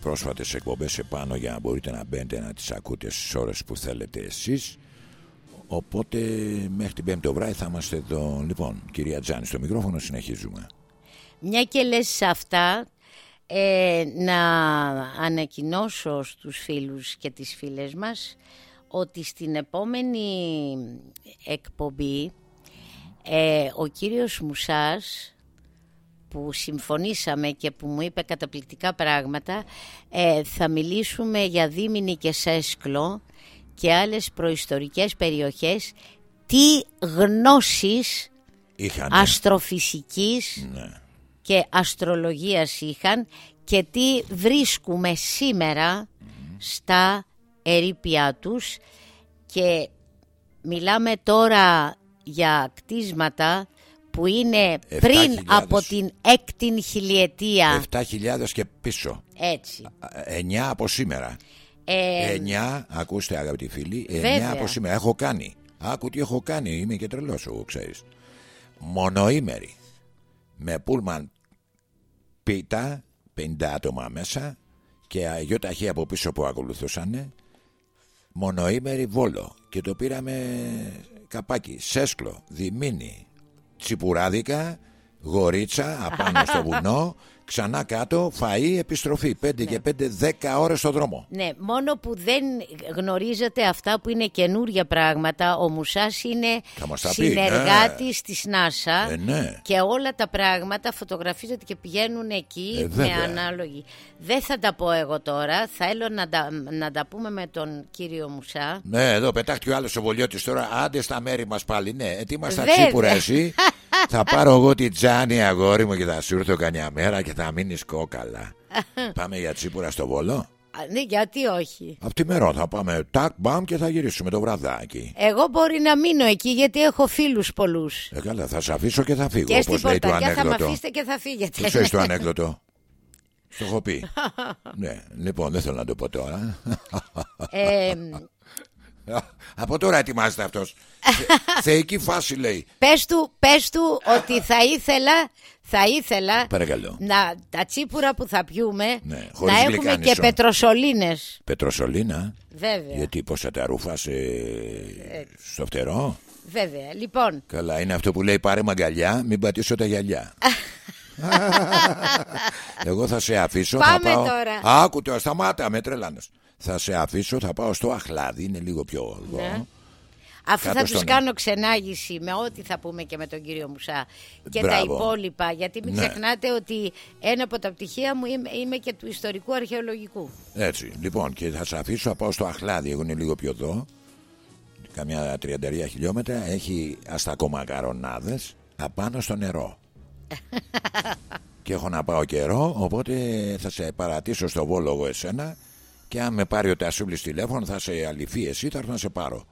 πρόσφατες εκπομπές επάνω για να μπορείτε να μπαίνετε να τις ακούτε στις ώρες που θέλετε εσείς. Οπότε μέχρι την Πέμπτη το βράδυ θα είμαστε εδώ. Λοιπόν, κυρία Τζάνη, στο μικρόφωνο συνεχίζουμε. Μια και λες αυτά, ε, να ανακοινώσω στους φίλους και τις φίλες μας ότι στην επόμενη εκπομπή ε, ο κύριος Μουσάς που συμφωνήσαμε και που μου είπε καταπληκτικά πράγματα ε, θα μιλήσουμε για Δήμηνη και Σέσκλο και άλλες προϊστορικές περιοχές τι γνώσεις Είχανε. αστροφυσικής Ναι. Και αστρολογίας είχαν και τι βρίσκουμε σήμερα στα ερήπια τους και μιλάμε τώρα για κτίσματα που είναι πριν 7.000. από την έκτη χιλιετία 7.000 και πίσω. έτσι 9 από σήμερα. ε, 9, ακούστε αγαπητοί φίλοι, 9 Βέβαια. από σήμερα. Έχω κάνει. Άκου τι έχω κάνει, είμαι και τρελός εγώ, ξέρεις. Μονοήμερη. Με πούλμαν πίτα, 50 άτομα μέσα και αγιοταχή από πίσω που ακολουθούσαν. Μονοήμερη βόλο. Και το πήραμε καπάκι. Σέσκλο, Δημήνη, Τσιπουράδικα, Γορίτσα, απάνω στο βουνό, ξανά κάτω, φαΐ, επιστροφή. 5 και 5, 10 ώρες στο δρόμο. ναι, μόνο που δεν γνωρίζετε αυτά που είναι καινούρια πράγματα ο Μουσάς είναι Θα μας τα πει, συνεργάτης της ΝΑΣΑ Ε, ναι. και όλα τα πράγματα φωτογραφίζονται και πηγαίνουν εκεί Ε, με βέβαια. ανάλογη. Δεν θα τα πω εγώ τώρα. Θέλω να τα, να τα πούμε με τον κύριο Μουσά. Ναι, εδώ πετάχτηκε ο άλλος ο Βολιώτης τώρα. Άντε στα μέρη μας πάλι. Ναι, ετοίμαστα Βέβαια. τσίπουρα εσύ. θα πάρω εγώ την Τζάνι αγόρι μου και θα σου έρθω κανένα μέρα και θα μείνει κόκαλα. πάμε για τσίπουρα στο βολό. Α, Ναι, γιατί όχι; Αυτή τη μέρα θα πάμε τάκ μπαμ και θα γυρίσουμε το βραδάκι. Εγώ μπορεί να μείνω εκεί γιατί έχω φίλους πολλούς. Ε, καλά, θα σε αφήσω και θα φύγω. και στην Όπω λέει το πορτακιά θα με ανέκδοτο. αφήσετε και θα φύγετε. Το ξέρεις το ανέκδοτο; Στο έχω πει. ναι, λοιπόν, δεν θέλω να το πω τώρα. Ε, Από τώρα ετοιμάζεται αυτός Θεϊκή φάση λέει Πες του, πες του ότι θα ήθελα θα ήθελα Παρακαλώ. να, τα τσίπουρα που θα πιούμε Ναι, χωρίς να έχουμε γλυκάνισο. και πετροσολίνες. Πετροσολίνα Βέβαια. Γιατί πως θα τα ρούφας ε, στο φτερό; Βέβαια. Λοιπόν, Καλά είναι αυτό που λέει πάρε μαγκαλιά Μην πατήσω τα γυαλιά Εγώ θα σε αφήσω Πάμε θα πάω... τώρα. Άκου τώρα σταμάτα με τρελάνος Θα σε αφήσω θα πάω στο Αχλάδι Είναι λίγο πιο εδώ Ναι. Αφού Κάτω θα τους στον- κάνω ξενάγηση με ό,τι θα πούμε και με τον κύριο Μουσά και τα Μπράβο. υπόλοιπα, γιατί μην Ναι. ξεχνάτε ότι ένα από τα πτυχία μου είμαι, είμαι και του ιστορικού αρχαιολογικού. Έτσι, λοιπόν, και θα σε αφήσω να πάω στο Αχλάδι. Εγώ είναι λίγο πιο εδώ. Καμιά 33 χιλιόμετρα. Έχει αστακομακαρονάδες απάνω στο νερό. και έχω να πάω καιρό, οπότε θα σε παρατήσω στο Βόλο εγώ εσένα. Και αν με πάρει ο Τασούλης τηλέφωνο, θα σε αληφεί εσύ, θα έρθω να σε πάρω.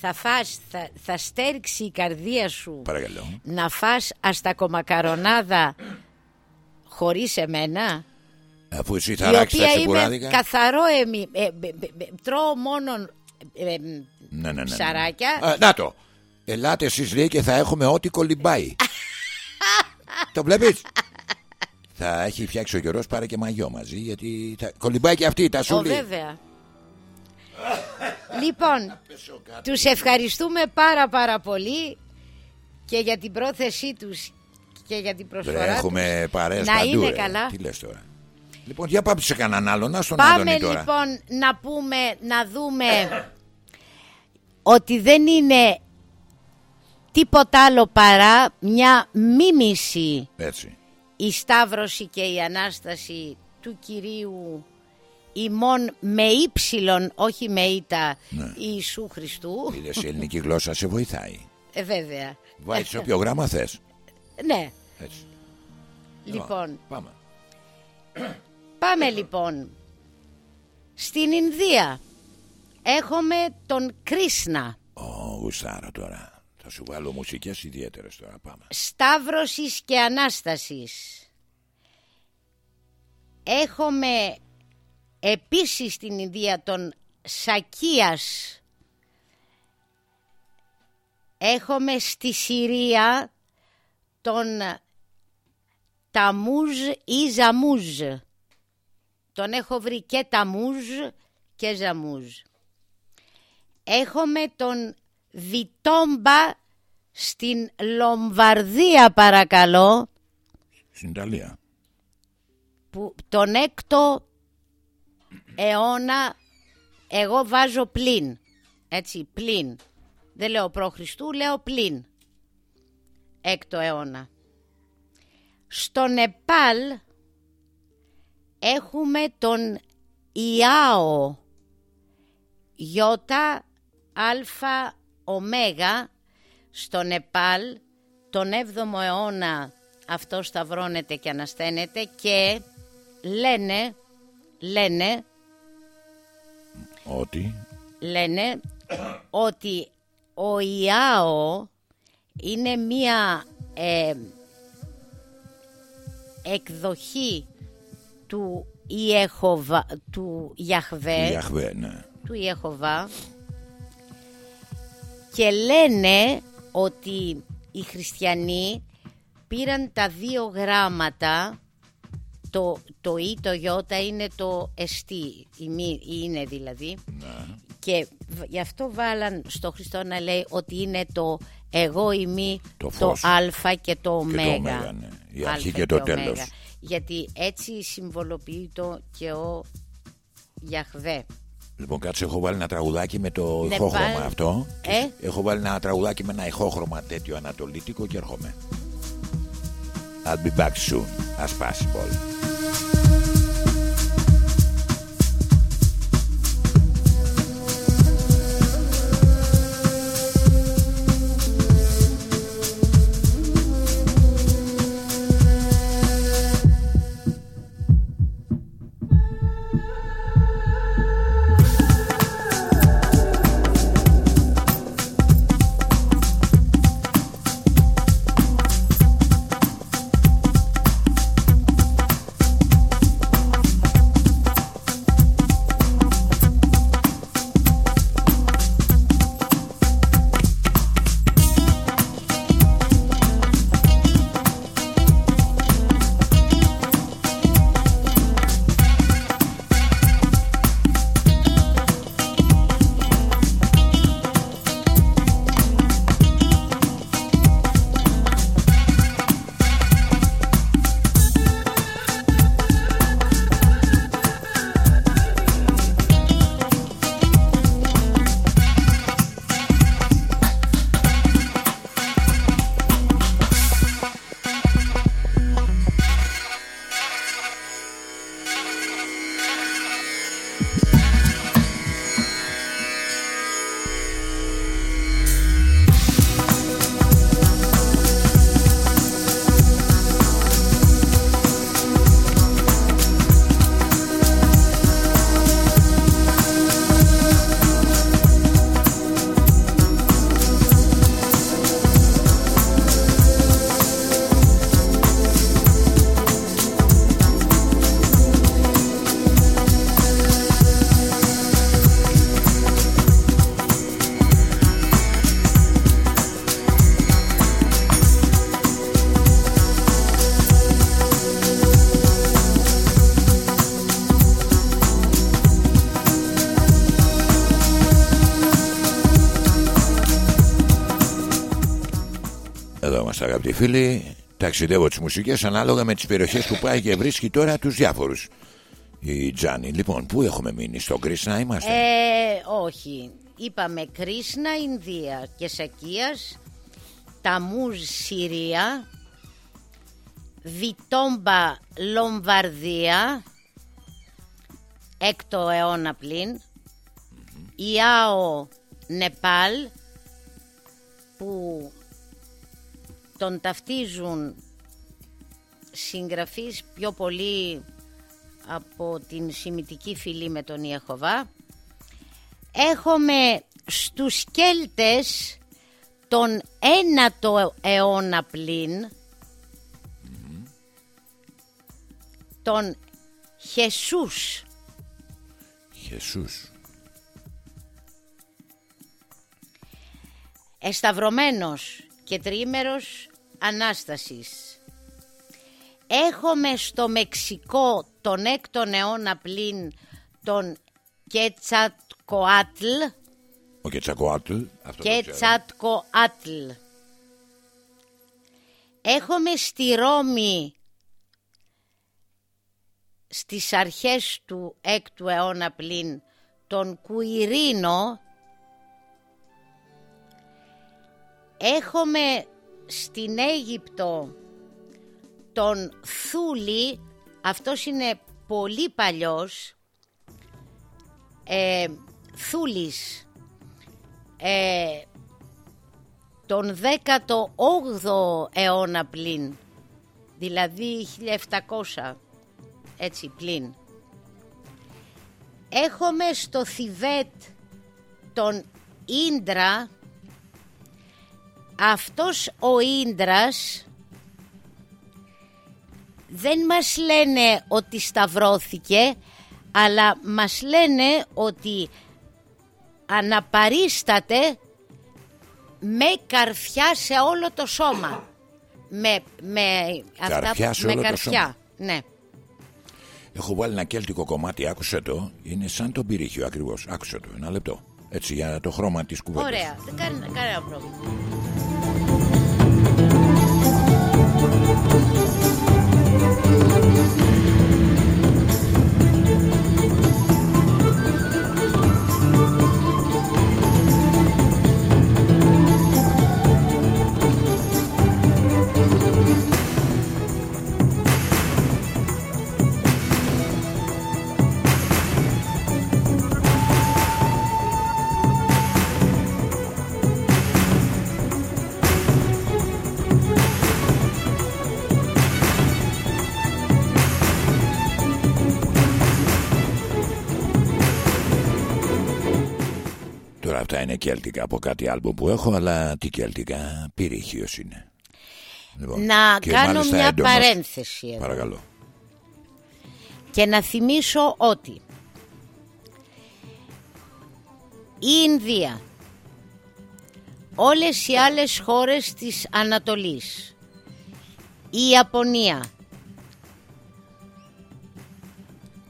Θα φας, θα, θα στέρξει η καρδία σου Παρακαλώ. να φας αστακομακαρονάδα χωρίς εμένα. Αφού εσύ η θα ράξει τα οποία είμαι τσεκουράδικα. καθαρό εμι, ε, μπ- μπ- μπ- τρώω μόνο ε, ε, Ναι, ναι, ναι, ναι. ψαράκια. Α, να το. Ελάτε εσείς λέει και θα έχουμε ό,τι κολυμπάει. το βλέπεις; θα έχει φτιάξει ο καιρός πάρε και μαγιό μαζί γιατί θα... κολυμπάει και αυτή η Ω, τασούλη. βέβαια. Λοιπόν, τους ευχαριστούμε πάρα πάρα πολύ και για την πρόθεσή τους και για την προσφορά Τώρα έχουμε τους. παρέες Να παντού, είναι ρε. καλά. Τι λες τώρα; Λοιπόν, για πάμε σε κανέναν άλλο. Να στον Πάμε Άδωνη τώρα. λοιπόν να πούμε, να δούμε ότι δεν είναι τίποτα άλλο παρά μια μίμηση Έτσι. η Σταύρωση και η Ανάσταση του Κυρίου ημών με ύψιλον, όχι με ήττα, Ναι. Ιησού Χριστού. Είδες η ελληνική γλώσσα σε βοηθάει. Ε, βέβαια. Βάζεις όποιο γράμμα θες. Ναι, Έτσι. λοιπόν, Πάμε. πάμε λοιπόν. Στην Ινδία έχουμε τον Κρίσνα, Ω, γουστάρω τώρα. Θα σου βάλω μουσικές ιδιαίτερες τώρα. Πάμε. Σταύρωσης και Ανάστασης. Έχουμε επίσης στην Ινδία τον Σακίας. Έχουμε στη Συρία τον Ταμούζ ή Ζαμούζ. Τον έχω βρει και Ταμούζ και Ζαμούζ. Έχουμε τον Βιτόμπα στην Λομβαρδία παρακαλώ Στην Ιταλία. που τον έκτο αιώνα εγώ βάζω πλην. Έτσι πλην. Δεν λέω προ Χριστού λέω πλην. Έκτο αιώνα. Στο Νεπάλ έχουμε τον Ιάο Ιώτα Αλφα Ωμέγα στο Νεπάλ τον 7ο αιώνα αυτό σταυρώνεται και ανασταίνεται και λένε, λένε, Ότι; λένε ότι ο Ιάο είναι μία ε, εκδοχή του, Ιεχωβα, του Ιαχβέ, Η Αχβέ, ναι. του Ιεχωβά και λένε ότι οι χριστιανοί πήραν τα δύο γράμματα το, το ή το γιώτα είναι το εστί η μη είναι δηλαδή και β- γι' αυτό βάλαν στο Χριστό να λέει ότι είναι το εγώ η μη Το το, φως. α και το ω. ωμέγα, ναι. Η αρχή και το ω. τέλος. Γιατί έτσι συμβολοποιεί το και ο Γιαχβέ. Λοιπόν, κάτσε, έχω βάλει ένα τραγουδάκι με το Ναι, ηχόχρωμα πάλι. αυτό. Ε; Έχω βάλει ένα τραγουδάκι με ένα ηχόχρωμα τέτοιο ανατολίτικο και έρχομαι. I'll be back soon, as possible. Αγαπητοί φίλοι. Ταξιδεύω τις μουσικές ανάλογα με τις περιοχές που πάει και βρίσκει τώρα τους διάφορους. Η Τζάνι, λοιπόν, πού έχουμε μείνει, στο Κρίσνα είμαστε; Ε, όχι. Είπαμε Κρίσνα, Ινδία και Σακίας, Ταμούζ, Συρία, Βιτόμπα, Λομβαρδία, έκτο αιώνα πλην, Ιάο, Νεπάλ, που τον ταυτίζουν συγγραφείς πιο πολύ από την σημητική φυλή με τον Ιεχωβά. Έχουμε στους Κέλτες τον ένατο αιώνα πλην τον Χεσούς. Χεσούς. Εσταυρωμένος και τρίμερος Ανάστασης. Έχουμε στο Μεξικό τον έκτον αιώνα πλην τον Κετσατκοάτλ. Ο Κετσακοάτλ. αυτό το ξέρω. Κετσατκοάτλ. Έχουμε στη Ρώμη στις αρχές του έκτου αιώνα πλην τον Κουιρίνο Έχουμε στην Αίγυπτο τον Θούλη, αυτός είναι πολύ παλιός, ε, Θούλης, ε, τον 18ο αιώνα πλην, δηλαδή 1700 έτη πλην. Έχουμε στο Θιβέτ τον Ίντρα, αυτός ο Ίντρας δεν μας λένε ότι σταυρώθηκε αλλά μας λένε ότι αναπαρίσταται με καρφιά σε όλο το σώμα. Με, με Καρφιά σε με όλο το καρφιά. σώμα. Ναι. Έχω βάλει ένα κέλτικο κομμάτι, άκουσε το. Είναι σαν τον πυρίχιο ακριβώς. Άκουσε το. Ένα λεπτό. Έτσι για το χρώμα της κουβέντας. Ωραία, δεν κάνει κανένα πρόβλημα. Τώρα αυτά είναι κέλτικα από κάτι άλλο που έχω, αλλά τι κέλτικα, πυρίχιο είναι. Λοιπόν, Να και κάνω μάλιστα μια έντονος. παρένθεση εδώ. Παρακαλώ. Και να θυμίσω ότι η Ινδία, όλες οι άλλες χώρες της Ανατολής, η Ιαπωνία,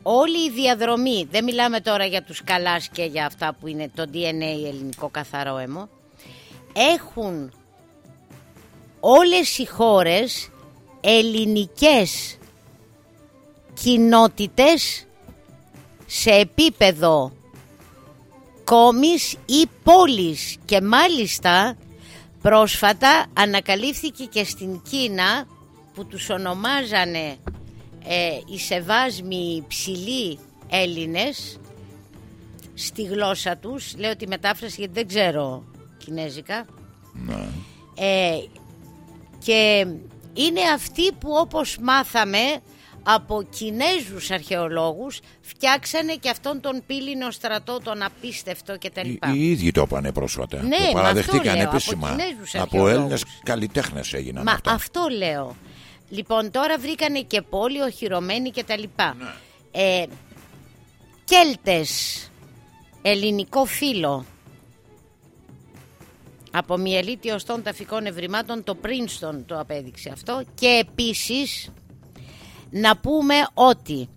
όλη η διαδρομή, δεν μιλάμε τώρα για τους καλάς και για αυτά που είναι το DNA ελληνικό καθαρό αίμο, έχουν όλες οι χώρες ελληνικές κοινότητες σε επίπεδο κόμις ή πόλης. Και μάλιστα πρόσφατα ανακαλύφθηκε και στην Κίνα που τους ονομάζανε ε, οι σεβάσμοι ψηλοί Έλληνες στη γλώσσα τους λέω τη μετάφραση γιατί δεν ξέρω κινέζικα Ναι. ε, και είναι αυτοί που όπως μάθαμε από Κινέζους αρχαιολόγους φτιάξανε και αυτόν τον πύληνο στρατό τον απίστευτο και τα Οι, λοιπά. οι ίδιοι το είπανε πρόσφατα. Ναι, το μα αυτό παραδεχτήκαν λέω, από επίσημα. Κινέζους Από αρχαιολόγους. Έλληνες καλλιτέχνες έγιναν Μα αυτά. αυτό λέω. Λοιπόν τώρα βρήκανε και πόλη οχυρωμένοι και τα λοιπά. Ναι. Ε, Κέλτες, ελληνικό φύλλο. Από μυελίτη οστών ταφικών ευρημάτων το Πρίνστον το απέδειξε αυτό και επίσης να πούμε ότι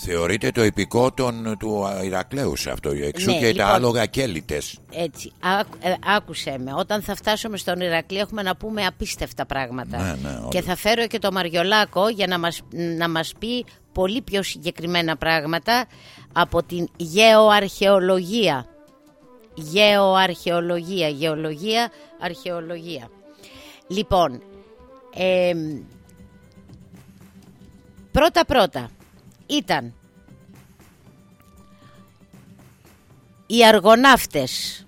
Θεωρείται το υπηκό των, του Ηρακλέους σε αυτό. Εξού Ναι, και τα λοιπόν. άλογα κέλιτες. Έτσι, άκου- ε, άκουσέ με. Όταν θα φτάσουμε στον Ηρακλή έχουμε να πούμε απίστευτα πράγματα. Ναι, ναι, όντως. και θα φέρω και το Μαριολάκο για να μας, να μας πει πολύ πιο συγκεκριμένα πράγματα από την γεωαρχαιολογία. Γεωαρχαιολογία, γεωλογία, αρχαιολογία. Λοιπόν, εμ, πρώτα πρώτα ήταν οι αργοναύτες.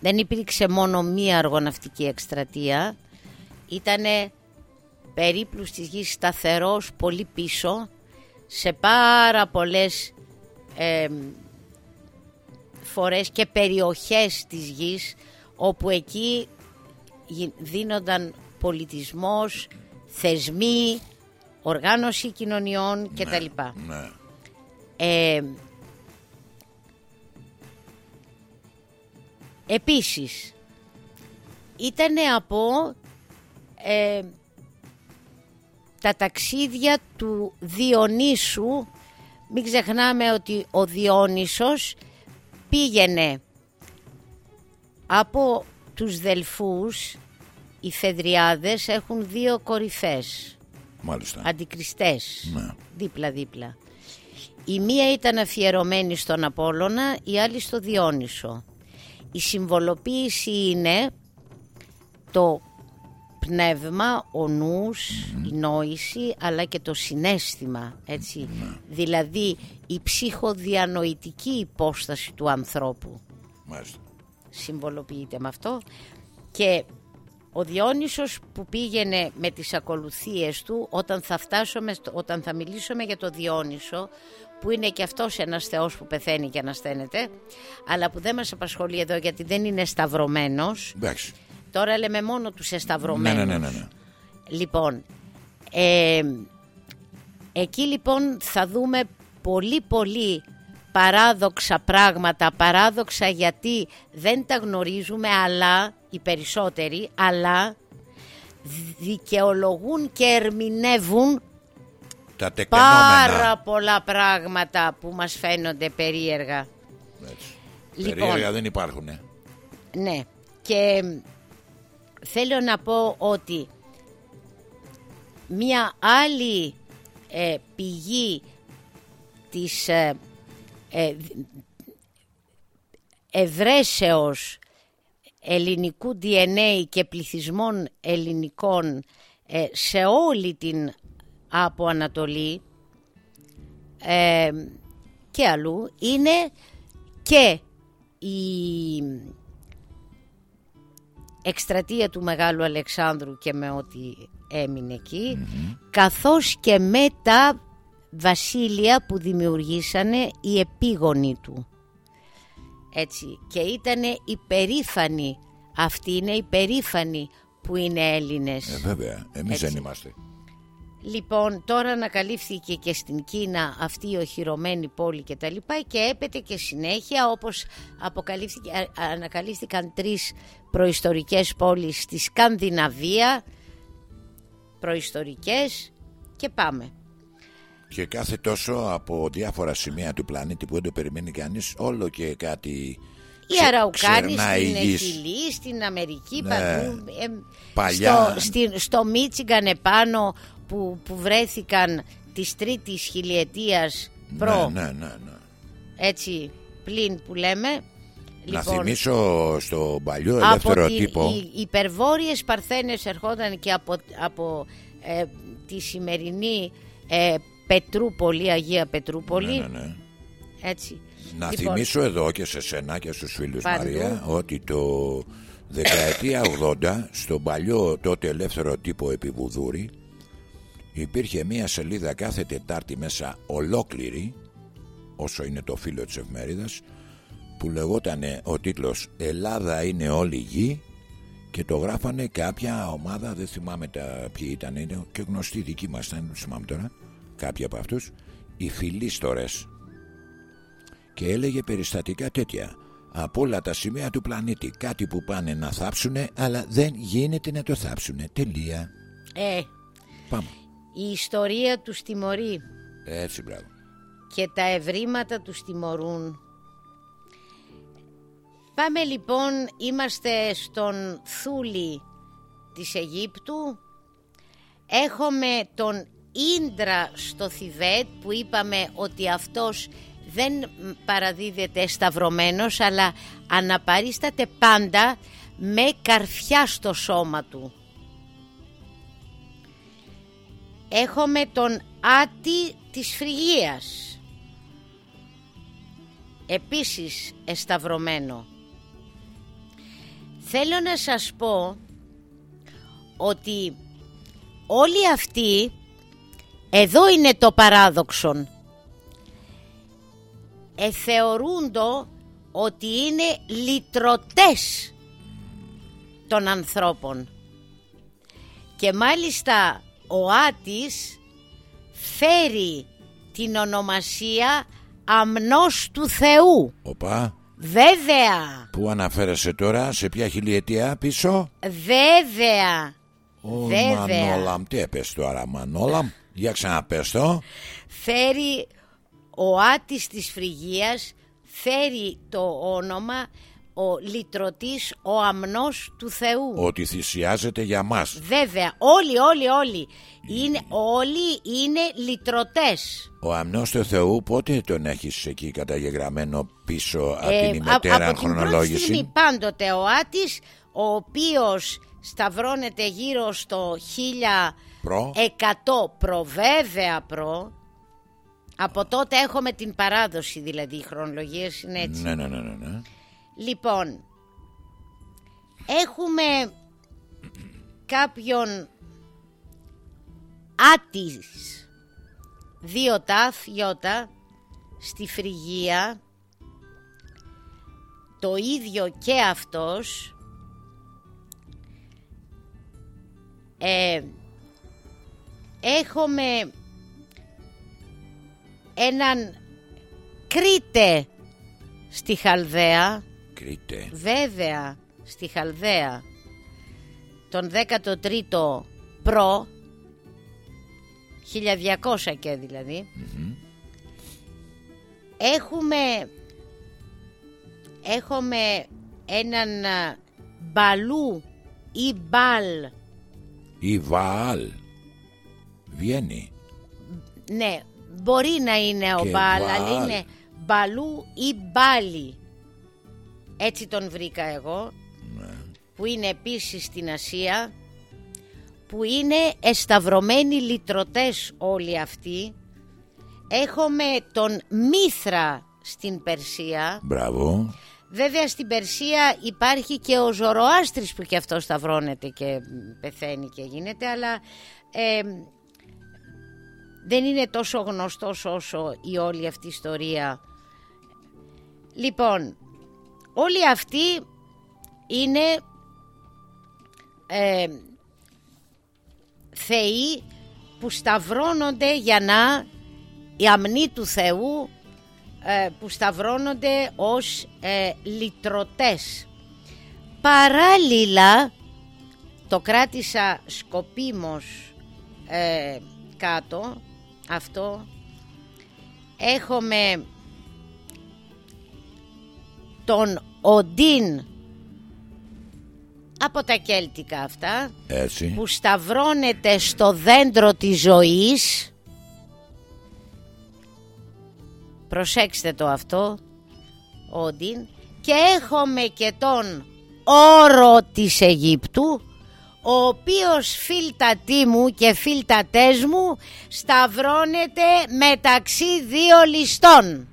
Δεν υπήρξε μόνο μία αργοναυτική εκστρατεία. Ήτανε περίπλους της γης σταθερός πολύ πίσω σε πάρα πολλές εμ, φορές και περιοχές της γης όπου εκεί γι- δίνονταν πολιτισμός, θεσμοί, οργάνωση κοινωνιών κτλ. Ναι. Ε, επίσης, ήταν από ε, τα ταξίδια του Διονύσου. Μην ξεχνάμε ότι ο Διόνυσος πήγαινε από τους Δελφούς, οι Φεδριάδες έχουν δύο κορυφές Μάλιστα. αντικριστές Ναι. δίπλα-δίπλα. Η μία ήταν αφιερωμένη στον Απόλλωνα, η άλλη στο Διόνυσο. Η συμβολοποίηση είναι το πνεύμα, ο νους, η νόηση, αλλά και το συνέστημα, έτσι. Δηλαδή η ψυχοδιανοητική υπόσταση του ανθρώπου Μάλιστα. συμβολοποιείται με αυτό και ο Διόνυσος που πήγαινε με τις ακολουθίες του όταν θα φτάσουμε, στο- όταν θα μιλήσουμε για το Διόνυσο που είναι και αυτός ένας θεός που πεθαίνει και ανασταίνεται αλλά που δεν μας απασχολεί εδώ γιατί δεν είναι σταυρωμένος Εντάξει. τώρα λέμε μόνο τους Ναι, εσταυρωμένους ναι, ναι, ναι, ναι. Λοιπόν, ε, εκεί λοιπόν θα δούμε πολύ πολύ παράδοξα πράγματα, παράδοξα γιατί δεν τα γνωρίζουμε αλλά οι περισσότεροι, αλλά δικαιολογούν και ερμηνεύουν Τα τεκμενόμενα. πάρα πολλά πράγματα που μας φαίνονται περίεργα. Έτσι. Λοιπόν. Περίεργα δεν υπάρχουν. ε. Ναι, και θέλω να πω ότι μία άλλη ε, πηγή της ε, ε, ευρέσεως ελληνικού DNA και πληθυσμών ελληνικών ε, σε όλη την από Ανατολή ε, και αλλού είναι και η εκστρατεία του Μεγάλου Αλεξάνδρου και με ό,τι έμεινε εκεί, καθώς και με τα βασίλεια που δημιουργήσανε οι επίγονοι του. Έτσι, και ήταν υπερήφανοι, αυτοί είναι υπερήφανοι που είναι Έλληνες. Ε, βέβαια. Εμείς Έτσι. δεν είμαστε. Λοιπόν, τώρα ανακαλύφθηκε και στην Κίνα αυτή η οχυρωμένη πόλη και τα λοιπά και έπεται και συνέχεια όπως αποκαλύφθηκε, α- ανακαλύφθηκαν τρεις προϊστορικές πόλεις στη Σκανδιναβία, προϊστορικές και πάμε. Και κάθε τόσο από διάφορα σημεία του πλανήτη που δεν το περιμένει κανείς όλο και κάτι Η ξε- Αραουκάνη ξερνάει στην η γης. Αιχιλή, στην Αμερική, Ναι. παντού. ε, Παλιά. Στο, στην- στο Μίτσιγκαν επάνω που, που βρέθηκαν της τρίτης χιλιετίας προ, Ναι, ναι, ναι, ναι. έτσι, πλην που λέμε. Να θυμίσω στο παλιό από ελεύθερο τη- τύπο οι υπερβόρειες παρθένες ερχόταν και από, από ε, τη σημερινή ε, Πετρούπολη, Αγία Πετρούπολη. ναι, ναι, ναι. Έτσι. Να Λοιπόν, θυμίσω εδώ και σε σένα και στους φίλους Παντού. Μαρία ότι το δεκαετία 80 στον παλιό τότε ελεύθερο τύπο επιβουδούρη υπήρχε μία σελίδα κάθε Τετάρτη μέσα ολόκληρη όσο είναι το φύλλο της εφημερίδας που λεγόταν ο τίτλος «Ελλάδα είναι όλη γη» και το γράφανε κάποια ομάδα, δεν θυμάμαι τα ποιοι ήταν, είναι και γνωστοί δικοί μας, δεν θυμάμαι τώρα, κάποιοι από αυτούς, οι φιλίστορες και έλεγε περιστατικά τέτοια από όλα τα σημεία του πλανήτη κάτι που πάνε να θάψουνε αλλά δεν γίνεται να το θάψουνε τελεία Ε, πάμε η ιστορία τους στη Μωρή Έτσι μπράβο. Και τα ευρήματα τους τιμωρούν. Πάμε λοιπόν, είμαστε στον Θούλη της Αιγύπτου. Έχουμε τον Ίντρα στο Θιβέτ που είπαμε ότι αυτός δεν παραδίδεται σταυρωμένος αλλά αναπαρίσταται πάντα με καρφιά στο σώμα του. Έχουμε τον Άτι της Φρυγίας επίσης εσταυρωμένο. Θέλω να σας πω ότι όλοι αυτοί εδώ είναι το παράδοξον. Εθεωρούντο ότι είναι λυτρωτές των ανθρώπων. Και μάλιστα ο Άτης φέρει την ονομασία αμνός του Θεού Οπα. Βέβαια. Πού αναφέρεσαι τώρα, σε ποια χιλιετία πίσω; Βέβαια. Ο Βέβαια. Μανόλαμ, τι έπες τώρα Μανόλαμ; Για ξαναπες το. Φέρει ο Άτης της Φρυγίας Φέρει το όνομα ο λυτρωτής, ο αμνός του Θεού. Ότι θυσιάζεται για μας. Βέβαια, όλοι, όλοι, όλοι. Είναι, Όλοι είναι λυτρωτές. Ο αμνός του Θεού πότε τον έχεις εκεί καταγεγραμμένο πίσω από Ε, την ημετέρα από την πρώτη χρονολόγηση; στιγμή πάντοτε ο Άτης Ο οποίος σταυρώνεται γύρω στο 1100 Προ. προ Βέβαια προ Από τότε έχουμε την παράδοση δηλαδή Οι χρονολογίες είναι έτσι Ναι, ναι, ναι, ναι, ναι. Λοιπόν, έχουμε κάποιον άτις δύο ταφ γιώτα στη Φρυγία το ίδιο και αυτός ε, έχουμε έναν Κρήτε στη Χαλδαία. Κρήτε. Βέβαια, στη Χαλδαία. Τον 13ο προ 1200 και δηλαδη έχουμε έχουμε έναν α, μπαλού ή μπαλ. Ή Βαάλ Βγαίνει ναι μπορεί να είναι ο Και μπαλ αλλά Βαάλ. είναι μπαλού ή μπάλι. Έτσι τον βρήκα εγώ Ναι. που είναι επίσης στην Ασία που είναι εσταυρωμένοι λυτρωτές όλοι αυτοί. Έχουμε τον Μήθρα στην Περσία. Μπράβο. Βέβαια στην Περσία υπάρχει και ο Ζωροάστρης που και αυτός σταυρώνεται και πεθαίνει και γίνεται αλλά ε, δεν είναι τόσο γνωστός όσο η όλη αυτή ιστορία λοιπόν όλοι αυτοί είναι ε, θεοί που σταυρώνονται για να οι αμνοί του Θεού ε, που σταυρώνονται ως ε, λυτρωτές. Παράλληλα το κράτησα σκοπίμως ε, κάτω αυτό. Έχουμε τον Οντίν από τα κέλτικα αυτά Έτσι. που σταυρώνεται στο δέντρο της ζωής. Προσέξτε το αυτό Όντιν και έχουμε και τον όρο της Αιγύπτου ο οποίος φίλτατή μου και φίλτατές μου σταυρώνεται μεταξύ δύο ληστών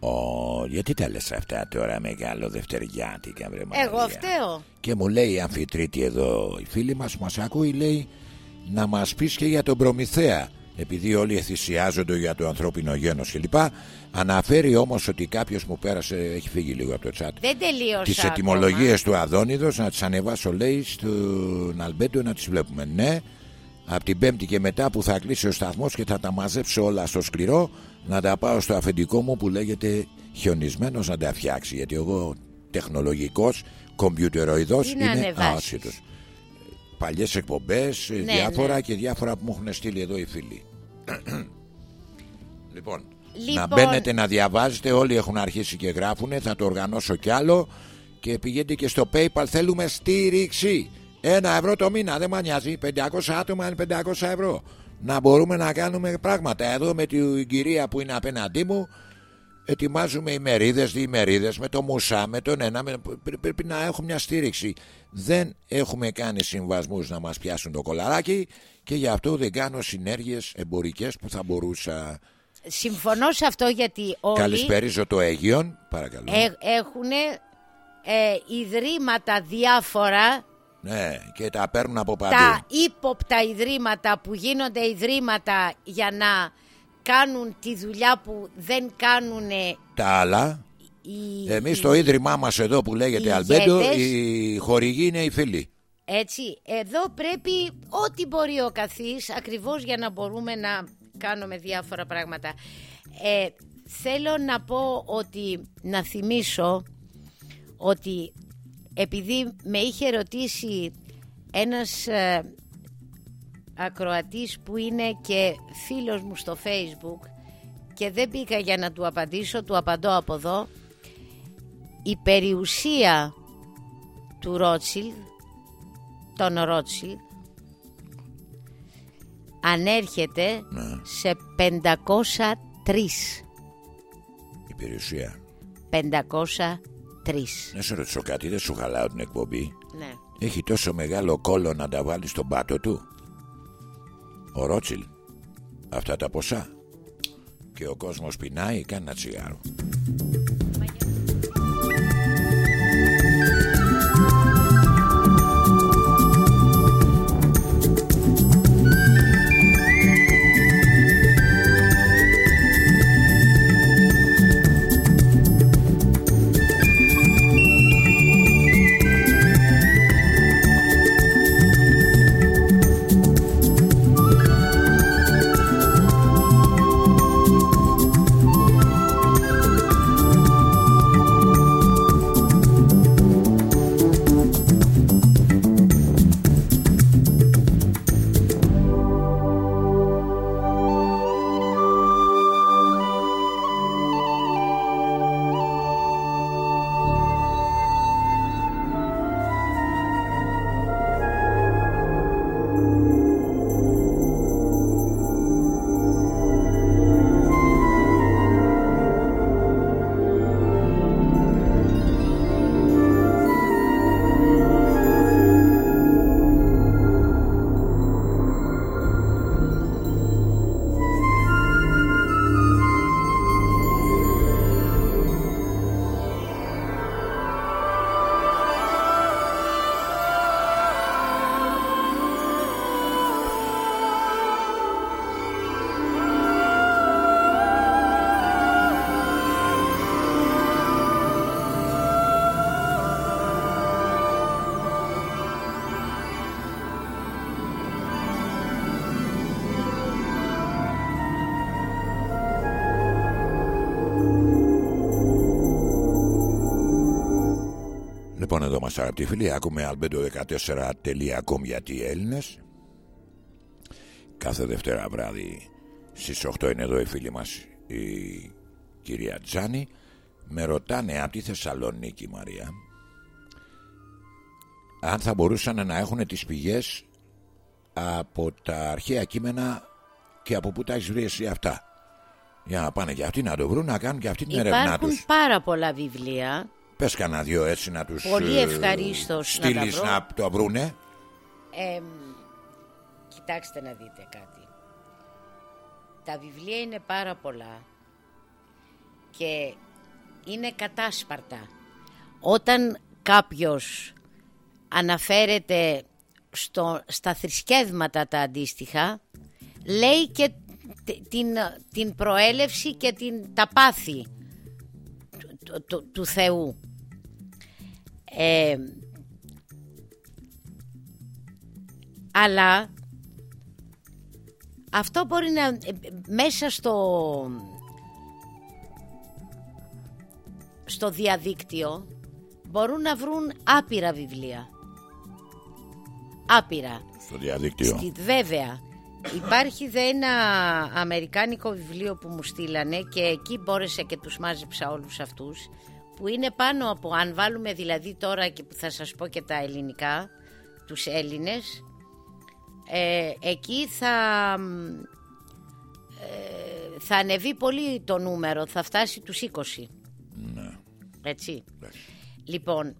Ω, γιατί τα λες αυτά τώρα μεγάλο δευτεριάτικα βρε Μαρία; Εγώ φταίω Και μου λέει η αμφιτρίτη εδώ η φίλη μας μας ακούει λέει να μας πεις και για τον Προμηθέα επειδή όλοι θυσιάζονται για το ανθρώπινο γένος κλπ. Αναφέρει όμως ότι κάποιος μου πέρασε, έχει φύγει λίγο από το chat, Δεν τελείωσα τις ακόμα. ετοιμολογίες του Αδόνιδος να τις ανεβάσω λέει στον Αλμπέντο να τις βλέπουμε. Ναι, από την Πέμπτη και μετά που θα κλείσει ο σταθμός και θα τα μαζέψω όλα στο σκληρό να τα πάω στο αφεντικό μου που λέγεται χιονισμένος να τα φτιάξει γιατί εγώ τεχνολογικός, κομπιουτεροειδός Τι να είναι ανεβάσεις. άσυτος. Παλιές εκπομπές, Ναι, διάφορα ναι. και διάφορα που μου έχουν στείλει εδώ οι φίλοι. Λοιπόν, Λοιπόν- να μπαίνετε να διαβάζετε, όλοι έχουν αρχίσει και γράφουνε, θα το οργανώσω κι άλλο και πηγαίνετε και στο PayPal, θέλουμε στήριξη. Ένα ευρώ το μήνα, δεν μα νοιάζει, 500 άτομα είναι 500 ευρώ. Να μπορούμε να κάνουμε πράγματα. Εδώ με την κυρία που είναι απέναντί μου, ετοιμάζουμε ημερίδες, διημερίδες με το μουσά, με τον ένα. Με... πρέ- Πρέπει να έχουμε μια στήριξη. Δεν έχουμε κάνει συμβασμούς να μας πιάσουν το κολαράκι και γι' αυτό δεν κάνω συνέργειες εμπορικές που θα μπορούσα. Συμφωνώ σε αυτό γιατί όλοι Καλησπέριζω το Αίγιον, παρακαλώ. έχουν ε, ιδρύματα διάφορα Ναι, και τα παίρνουν από παντού. τα ύποπτα ιδρύματα που γίνονται ιδρύματα για να κάνουν τη δουλειά που δεν κάνουν Τα άλλα, οι, εμείς οι- το ίδρυμά μας εδώ που λέγεται οι Αλμπέντο, ηγέτες. οι χορηγοί είναι οι φίλοι. Έτσι, εδώ πρέπει ό,τι μπορεί ο καθής ακριβώς για να μπορούμε να κάνουμε διάφορα πράγματα. Ε, θέλω να πω ότι, να θυμίσω ότι επειδή με είχε ρωτήσει ένας ε, ακροατής που είναι και φίλος μου στο facebook και δεν μπήκα για να του απαντήσω, του απαντώ από εδώ η περιουσία του Ρότσιλ τον Ρότσιλ ανέρχεται Ναι. σε 503 Η περιουσία. 503 Να σε ρωτήσω κάτι, δεν σου χαλάω την εκπομπή. ναι. Έχει τόσο μεγάλο κόλλο να τα βάλεις στον πάτο του; Ο Ρότσιλ. Αυτά τα ποσά. Και ο κόσμος πεινάει, κάνει ένα τσιγάρο. Λοιπόν εδώ μας αγαπητοί φίλοι. Ακούμε albedo14.com γιατί οι Έλληνες. Κάθε Δευτέρα βράδυ Στις 8 είναι εδώ οι φίλοι μας Η κυρία Τζάνη Με ρωτάνε από τη Θεσσαλονίκη Μαρία Αν θα μπορούσαν να έχουν τις πηγές Από τα αρχαία κείμενα Και από πού τα έχεις βρει εσύ αυτά. Για να πάνε και αυτοί να το βρουν Να κάνουν και αυτή την έρευνά Υπάρχουν τους. πάρα πολλά βιβλία Πες κανένα δυο έτσι να τους Πολύ ε, ευχαρίστως να τα στείλεις βρω. να το βρούνε Ε, κοιτάξτε να δείτε κάτι. Τα βιβλία είναι πάρα πολλά και είναι κατάσπαρτα. Όταν κάποιος αναφέρεται στο, στα θρησκεύματα τα αντίστοιχα, λέει και τε- την, την προέλευση και την, τα πάθη του, του- του Θεού. Ε, αλλά αυτό μπορεί να ε, μέσα στο στο διαδίκτυο μπορούν να βρουν άπειρα βιβλία. Άπειρα. Στο διαδίκτυο. Στη, βέβαια. Υπάρχει δε ένα αμερικάνικο βιβλίο που μου στείλανε και εκεί μπόρεσα και τους μάζεψα όλους αυτούς που είναι πάνω από, αν βάλουμε δηλαδή τώρα και που θα σας πω και τα ελληνικά, τους Έλληνες, ε, εκεί θα, ε, θα ανεβεί πολύ το νούμερο, θα φτάσει τους 20. Ναι. Έτσι. Λοιπόν,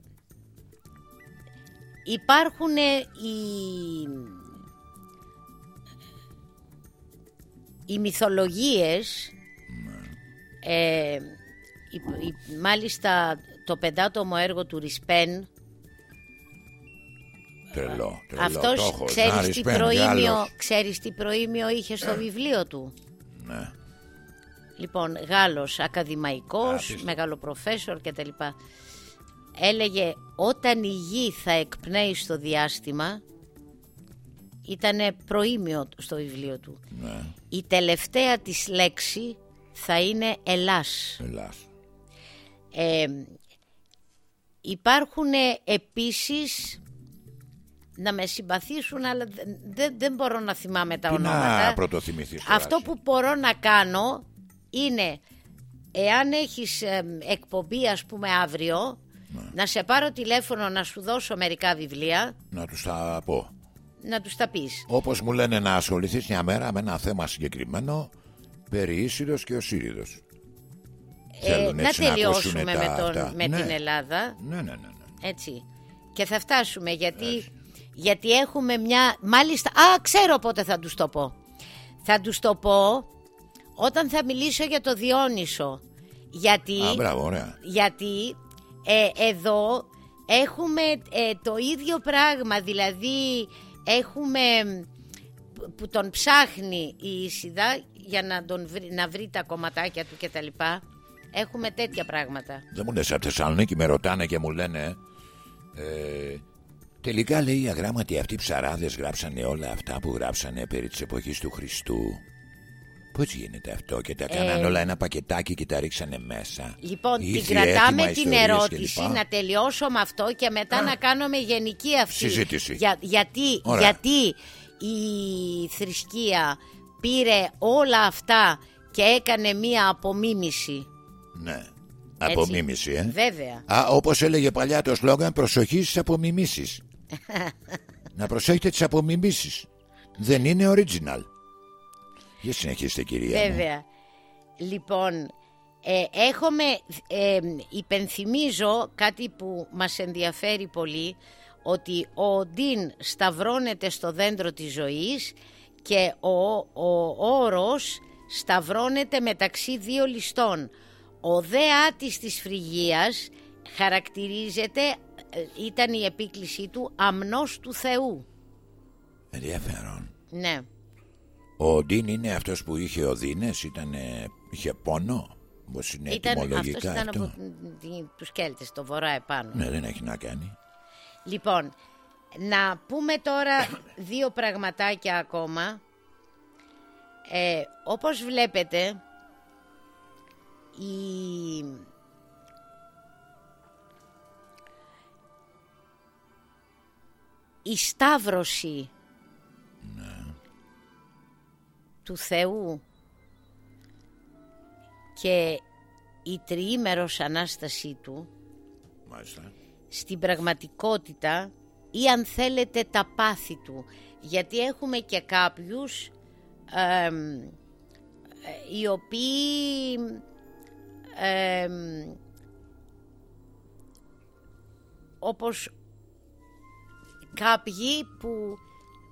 υπάρχουν οι, οι μυθολογίες ε, μάλιστα το πεντάτομο έργο του Ρισπέν Τρελό, τρελό. Αυτός το ξέρεις, Να, τι Ρισπέν, προήμιο, Γάλλος. ξέρεις τι προήμιο είχε στο βιβλίο του; Ναι. Λοιπόν, Γάλλος, ακαδημαϊκός, Απίστευτο. μεγαλοπροφέσορ κτλ. Έλεγε όταν η γη θα εκπνέει στο διάστημα, ήταν προήμιο στο βιβλίο του. Ναι. Η τελευταία της λέξη θα είναι Ελλάς. Ελλάς. Ε, υπάρχουν επίσης να με συμπαθήσουν αλλά δεν- δεν, δεν μπορώ να θυμάμαι τα Τι ονόματα. να πρωτοθυμηθείς τώρα Αυτό εσύ. που μπορώ να κάνω είναι εάν έχεις ε, εκπομπή ας πούμε αύριο Ναι. να σε πάρω τηλέφωνο να σου δώσω μερικά βιβλία Να τους τα πω. να τους τα πεις. Όπως μου λένε να ασχοληθείς μια μέρα με ένα θέμα συγκεκριμένο περί Ίσυρος και ο Σύριδος. Ε, Θέλουν να έτσι να τελειώσουμε ακούσουνε με, τα τον, αυτά. με Ναι. την Ελλάδα. Ναι, ναι, ναι. ναι. Έτσι. Και θα φτάσουμε γιατί, γιατί έχουμε μια... Μάλιστα... Α, ξέρω πότε θα τους το πω. Θα τους το πω όταν θα μιλήσω για το Διόνυσο. Γιατί, Α, μπράβο, ωραία. γιατί ε, εδώ έχουμε ε, το ίδιο πράγμα. Δηλαδή έχουμε που- που τον ψάχνει η Ισιδά για να, τον βρει, να βρει τα κομματάκια του κτλ. Έχουμε τέτοια πράγματα. Δεν μου λες από Θεσσαλονίκη με ρωτάνε και μου λένε ε, Τελικά λέει οι αγράμματοι αυτοί οι ψαράδες γράψανε όλα αυτά που γράψανε περί της εποχής του Χριστού Πώς γίνεται αυτό και τα κάνανε όλα ένα πακετάκι και τα ρίξανε μέσα; Ε. Λοιπόν, την Ήρθε κρατάμε έτοιμα την ιστορίες ερώτηση, κλπ. να τελειώσω με αυτό και μετά να κάνουμε γενική αυτή. Συζήτηση. Για- γιατί, Ωραία. γιατί η θρησκεία πήρε όλα αυτά και έκανε μία απομίμηση; Ναι, απομίμηση ε. Βέβαια. Α, όπως έλεγε παλιά το σλόγκαν προσοχή στις απομιμήσεις. Να προσέχετε τις απομιμήσεις. Δεν είναι original. Για συνεχίστε κυρία μου. Βέβαια. Λοιπόν, ε, έχουμε, ε, υπενθυμίζω κάτι που μας ενδιαφέρει πολύ, ότι ο Οντίν σταυρώνεται στο δέντρο της ζωής και ο, ο όρος σταυρώνεται μεταξύ δύο ληστών. Ο δε άτης της Φρυγίας χαρακτηρίζεται, ε, ήταν η επίκλησή του, αμνός του Θεού. Ενδιαφέρον Ναι. Ο Ντίν είναι αυτός που είχε οδύνες ήταν, Είχε πόνο; Πώς είναι Ήταν, αυτός ετυμολογικά ήταν αυτό; από την- τους Κέλτες, το βορρά επάνω. Ναι δεν έχει να κάνει Λοιπόν, να πούμε τώρα δύο πραγματάκια ακόμα. Ε, όπως βλέπετε, η... η σταύρωση του Θεού και η τριήμερος Ανάστασή του Μάλιστα. στην πραγματικότητα ή αν θέλετε τα πάθη του. Γιατί έχουμε και κάποιους εμ, ε, οι οποίοι εμ, όπως κάποιοι που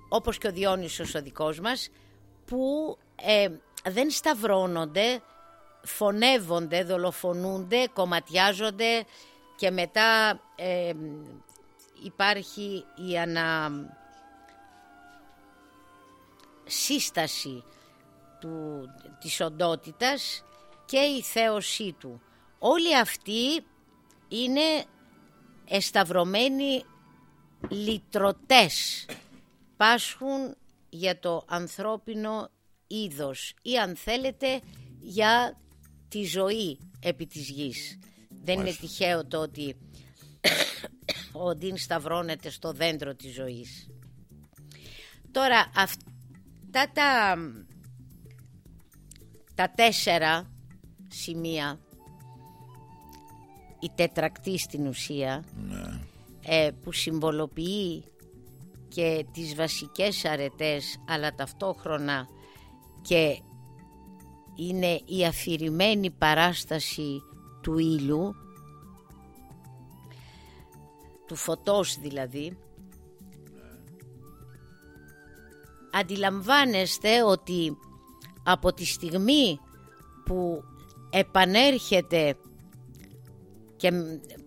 όπως και ο Διόνυσος ο δικός μας που ε, δεν σταυρώνονται φωνεύονται, δολοφονούνται, κομματιάζονται και μετά ε, υπάρχει η ανα... σύσταση του, της οντότητας και η θέωσή του. Όλοι αυτοί είναι εσταυρωμένοι λυτρωτές. Πάσχουν για το ανθρώπινο είδος ή αν θέλετε για τη ζωή επί της γης. Δεν είναι Μάλιστα. τυχαίο το ότι ο Ντίν σταυρώνεται στο δέντρο της ζωής. Τώρα, αυ- αυτά τα, τα τέσσερα σημεία η τετρακτή στην ουσία Ναι. ε, που συμβολοποιεί και τις βασικές αρετές αλλά ταυτόχρονα και είναι η αφηρημένη παράσταση του ήλιου του φωτός δηλαδή αντιλαμβάνεστε ότι από τη στιγμή που επανέρχεται και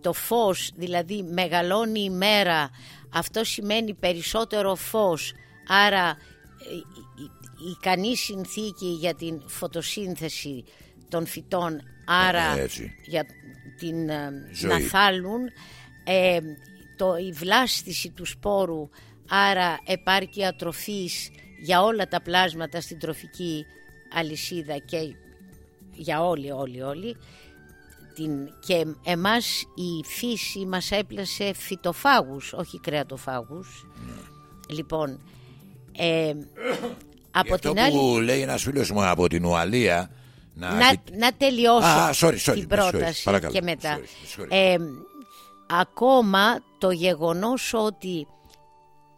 το φως δηλαδή μεγαλώνει η μέρα αυτό σημαίνει περισσότερο φως άρα ε, η- η ικανή συνθήκη για την φωτοσύνθεση των φυτών άρα Ε, έτσι. για την ε, Ζωή. να θάλουν ε, το, η βλάστηση του σπόρου άρα επάρκεια τροφής για όλα τα πλάσματα στην τροφική αλυσίδα και για όλοι όλοι όλοι την, και εμάς η φύση μας έπλασε φυτοφάγους όχι κρεατοφάγους λοιπόν ε, από Αυτό την άλλη που λέει ένας φίλος μου από την Ουαλία να, να, δει- να τελειώσω Α, sorry, sorry, την με συγχωρείς, πρόταση παρακαλώ, και με μετά. συγχωρείς, με συγχωρείς. Ε, ακόμα το γεγονός ότι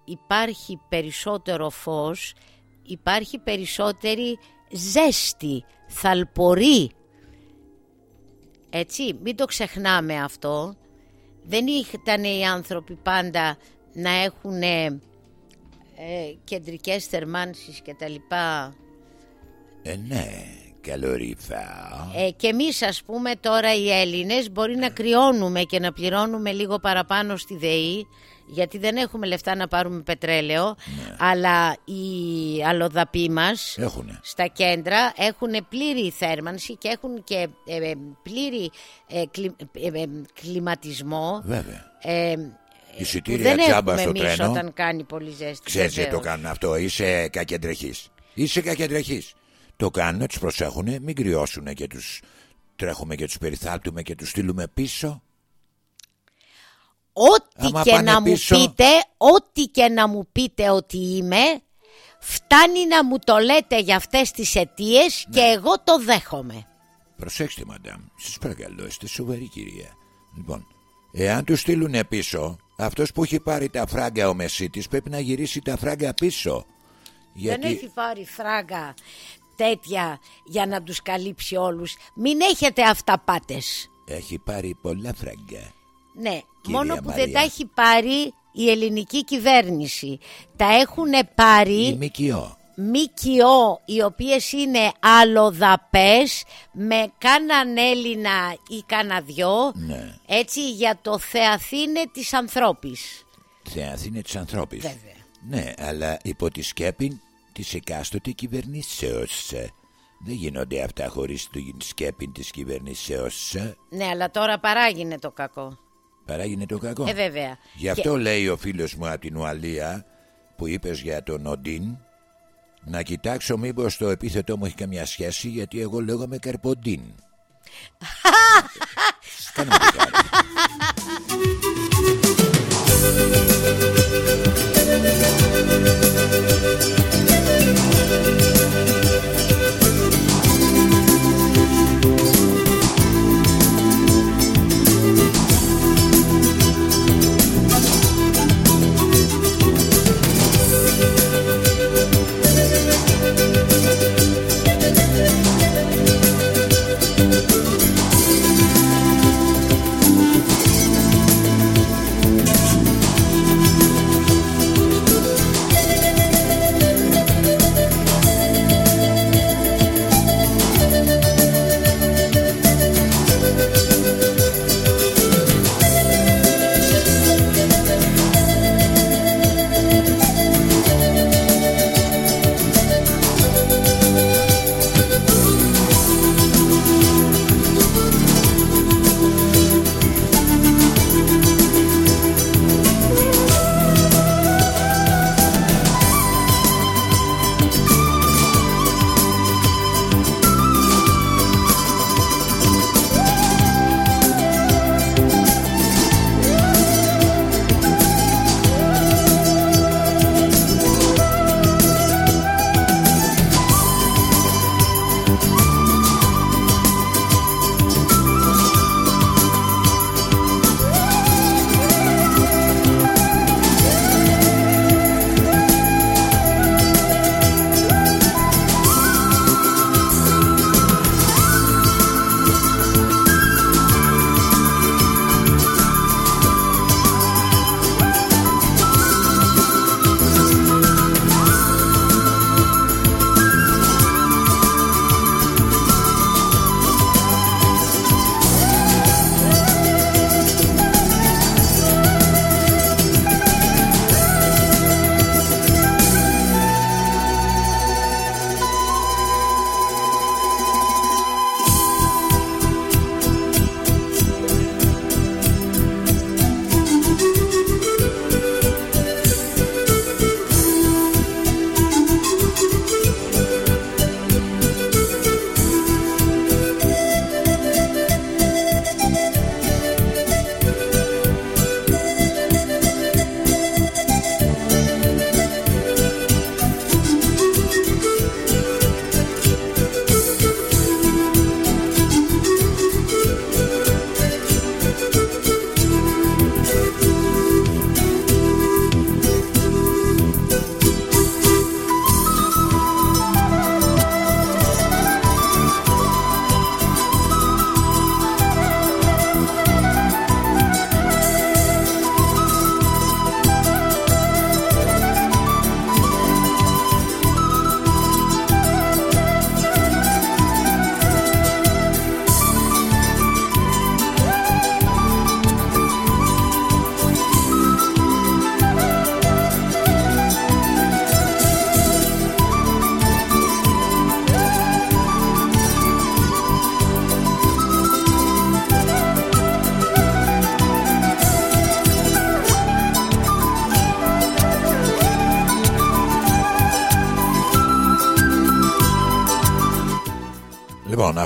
υπάρχει περισσότερο φως, υπάρχει περισσότερη ζέστη, θαλπορή. Έτσι, μην το ξεχνάμε αυτό. Δεν ήταν οι άνθρωποι πάντα να έχουν ε, κεντρικές θερμάνσεις και τα λοιπά Ε, ναι, καλορίφα. Ε, και εμείς, ας πούμε, τώρα οι Έλληνες μπορεί να κρυώνουμε και να πληρώνουμε λίγο παραπάνω στη ΔΕΗ, γιατί δεν έχουμε λεφτά να πάρουμε πετρέλαιο, αλλά οι αλλοδαποί μας Έχουνε. στα κέντρα έχουν πλήρη θέρμανση και έχουν και ε, ε, πλήρη ε, κλι- ε, ε, κλιματισμό. Βέβαια. Ε, που Εισιτήρια δεν τζάμπα έχουμε στο εμείς τρένο. όταν κάνει πολύ ζέστη. Ξέρεις γιατί το βεβαίως. κάνουν αυτό. Είσαι κακεντρεχής. Είσαι κακεντρεχής. Το κάνουν, τους προσέχουν, μην κρυώσουν και τους τρέχουμε και τους περιθάλπτουμε και τους στείλουμε πίσω. Ό,τι Άμα και πάνε να πίσω- μου πείτε, ό,τι και να μου πείτε ότι είμαι, φτάνει να μου το λέτε για αυτές τις αιτίες και Ναι. εγώ το δέχομαι. Προσέξτε, μαντάμ. Σας παρακαλώ, είστε σοβαρή κυρία. Λοιπόν, εάν τους στείλουν πίσω, αυτός που έχει πάρει τα φράγκα ο Μεσίτης πρέπει να γυρίσει τα φράγκα πίσω. Γιατί Δεν έχει πάρει φράγκα τέτοια για να τους καλύψει όλους. Μην έχετε αυταπάτες. έχει πάρει πολλά φράγκα. Ναι, Κυρία μόνο που Μαρία. δεν τα έχει πάρει η ελληνική κυβέρνηση. Τα έχουν πάρει... Η ΜΚΟ. ΜΚΟ οι οποίες είναι αλλοδαπές με κάναν Έλληνα ή κάνα δυο Ναι. έτσι για το Θεαθήνε της ανθρώπης. Θεαθήνε της ανθρώπης. Βέβαια. Ναι, αλλά υπό τη σκέπη της εκάστοτε κυβερνήσεως. Δεν γίνονται αυτά χωρίς την σκέπη της κυβερνήσεως. Ναι αλλά τώρα παράγινε το κακό. Παράγινε το κακό. Ε βέβαια. Γι' αυτό λέει ο φίλος μου από την Ουαλία που είπες για τον Οντίν να κοιτάξω μήπως το επίθετό μου έχει καμιά σχέση γιατί εγώ λέγομαι Καρποντίν. Κάνε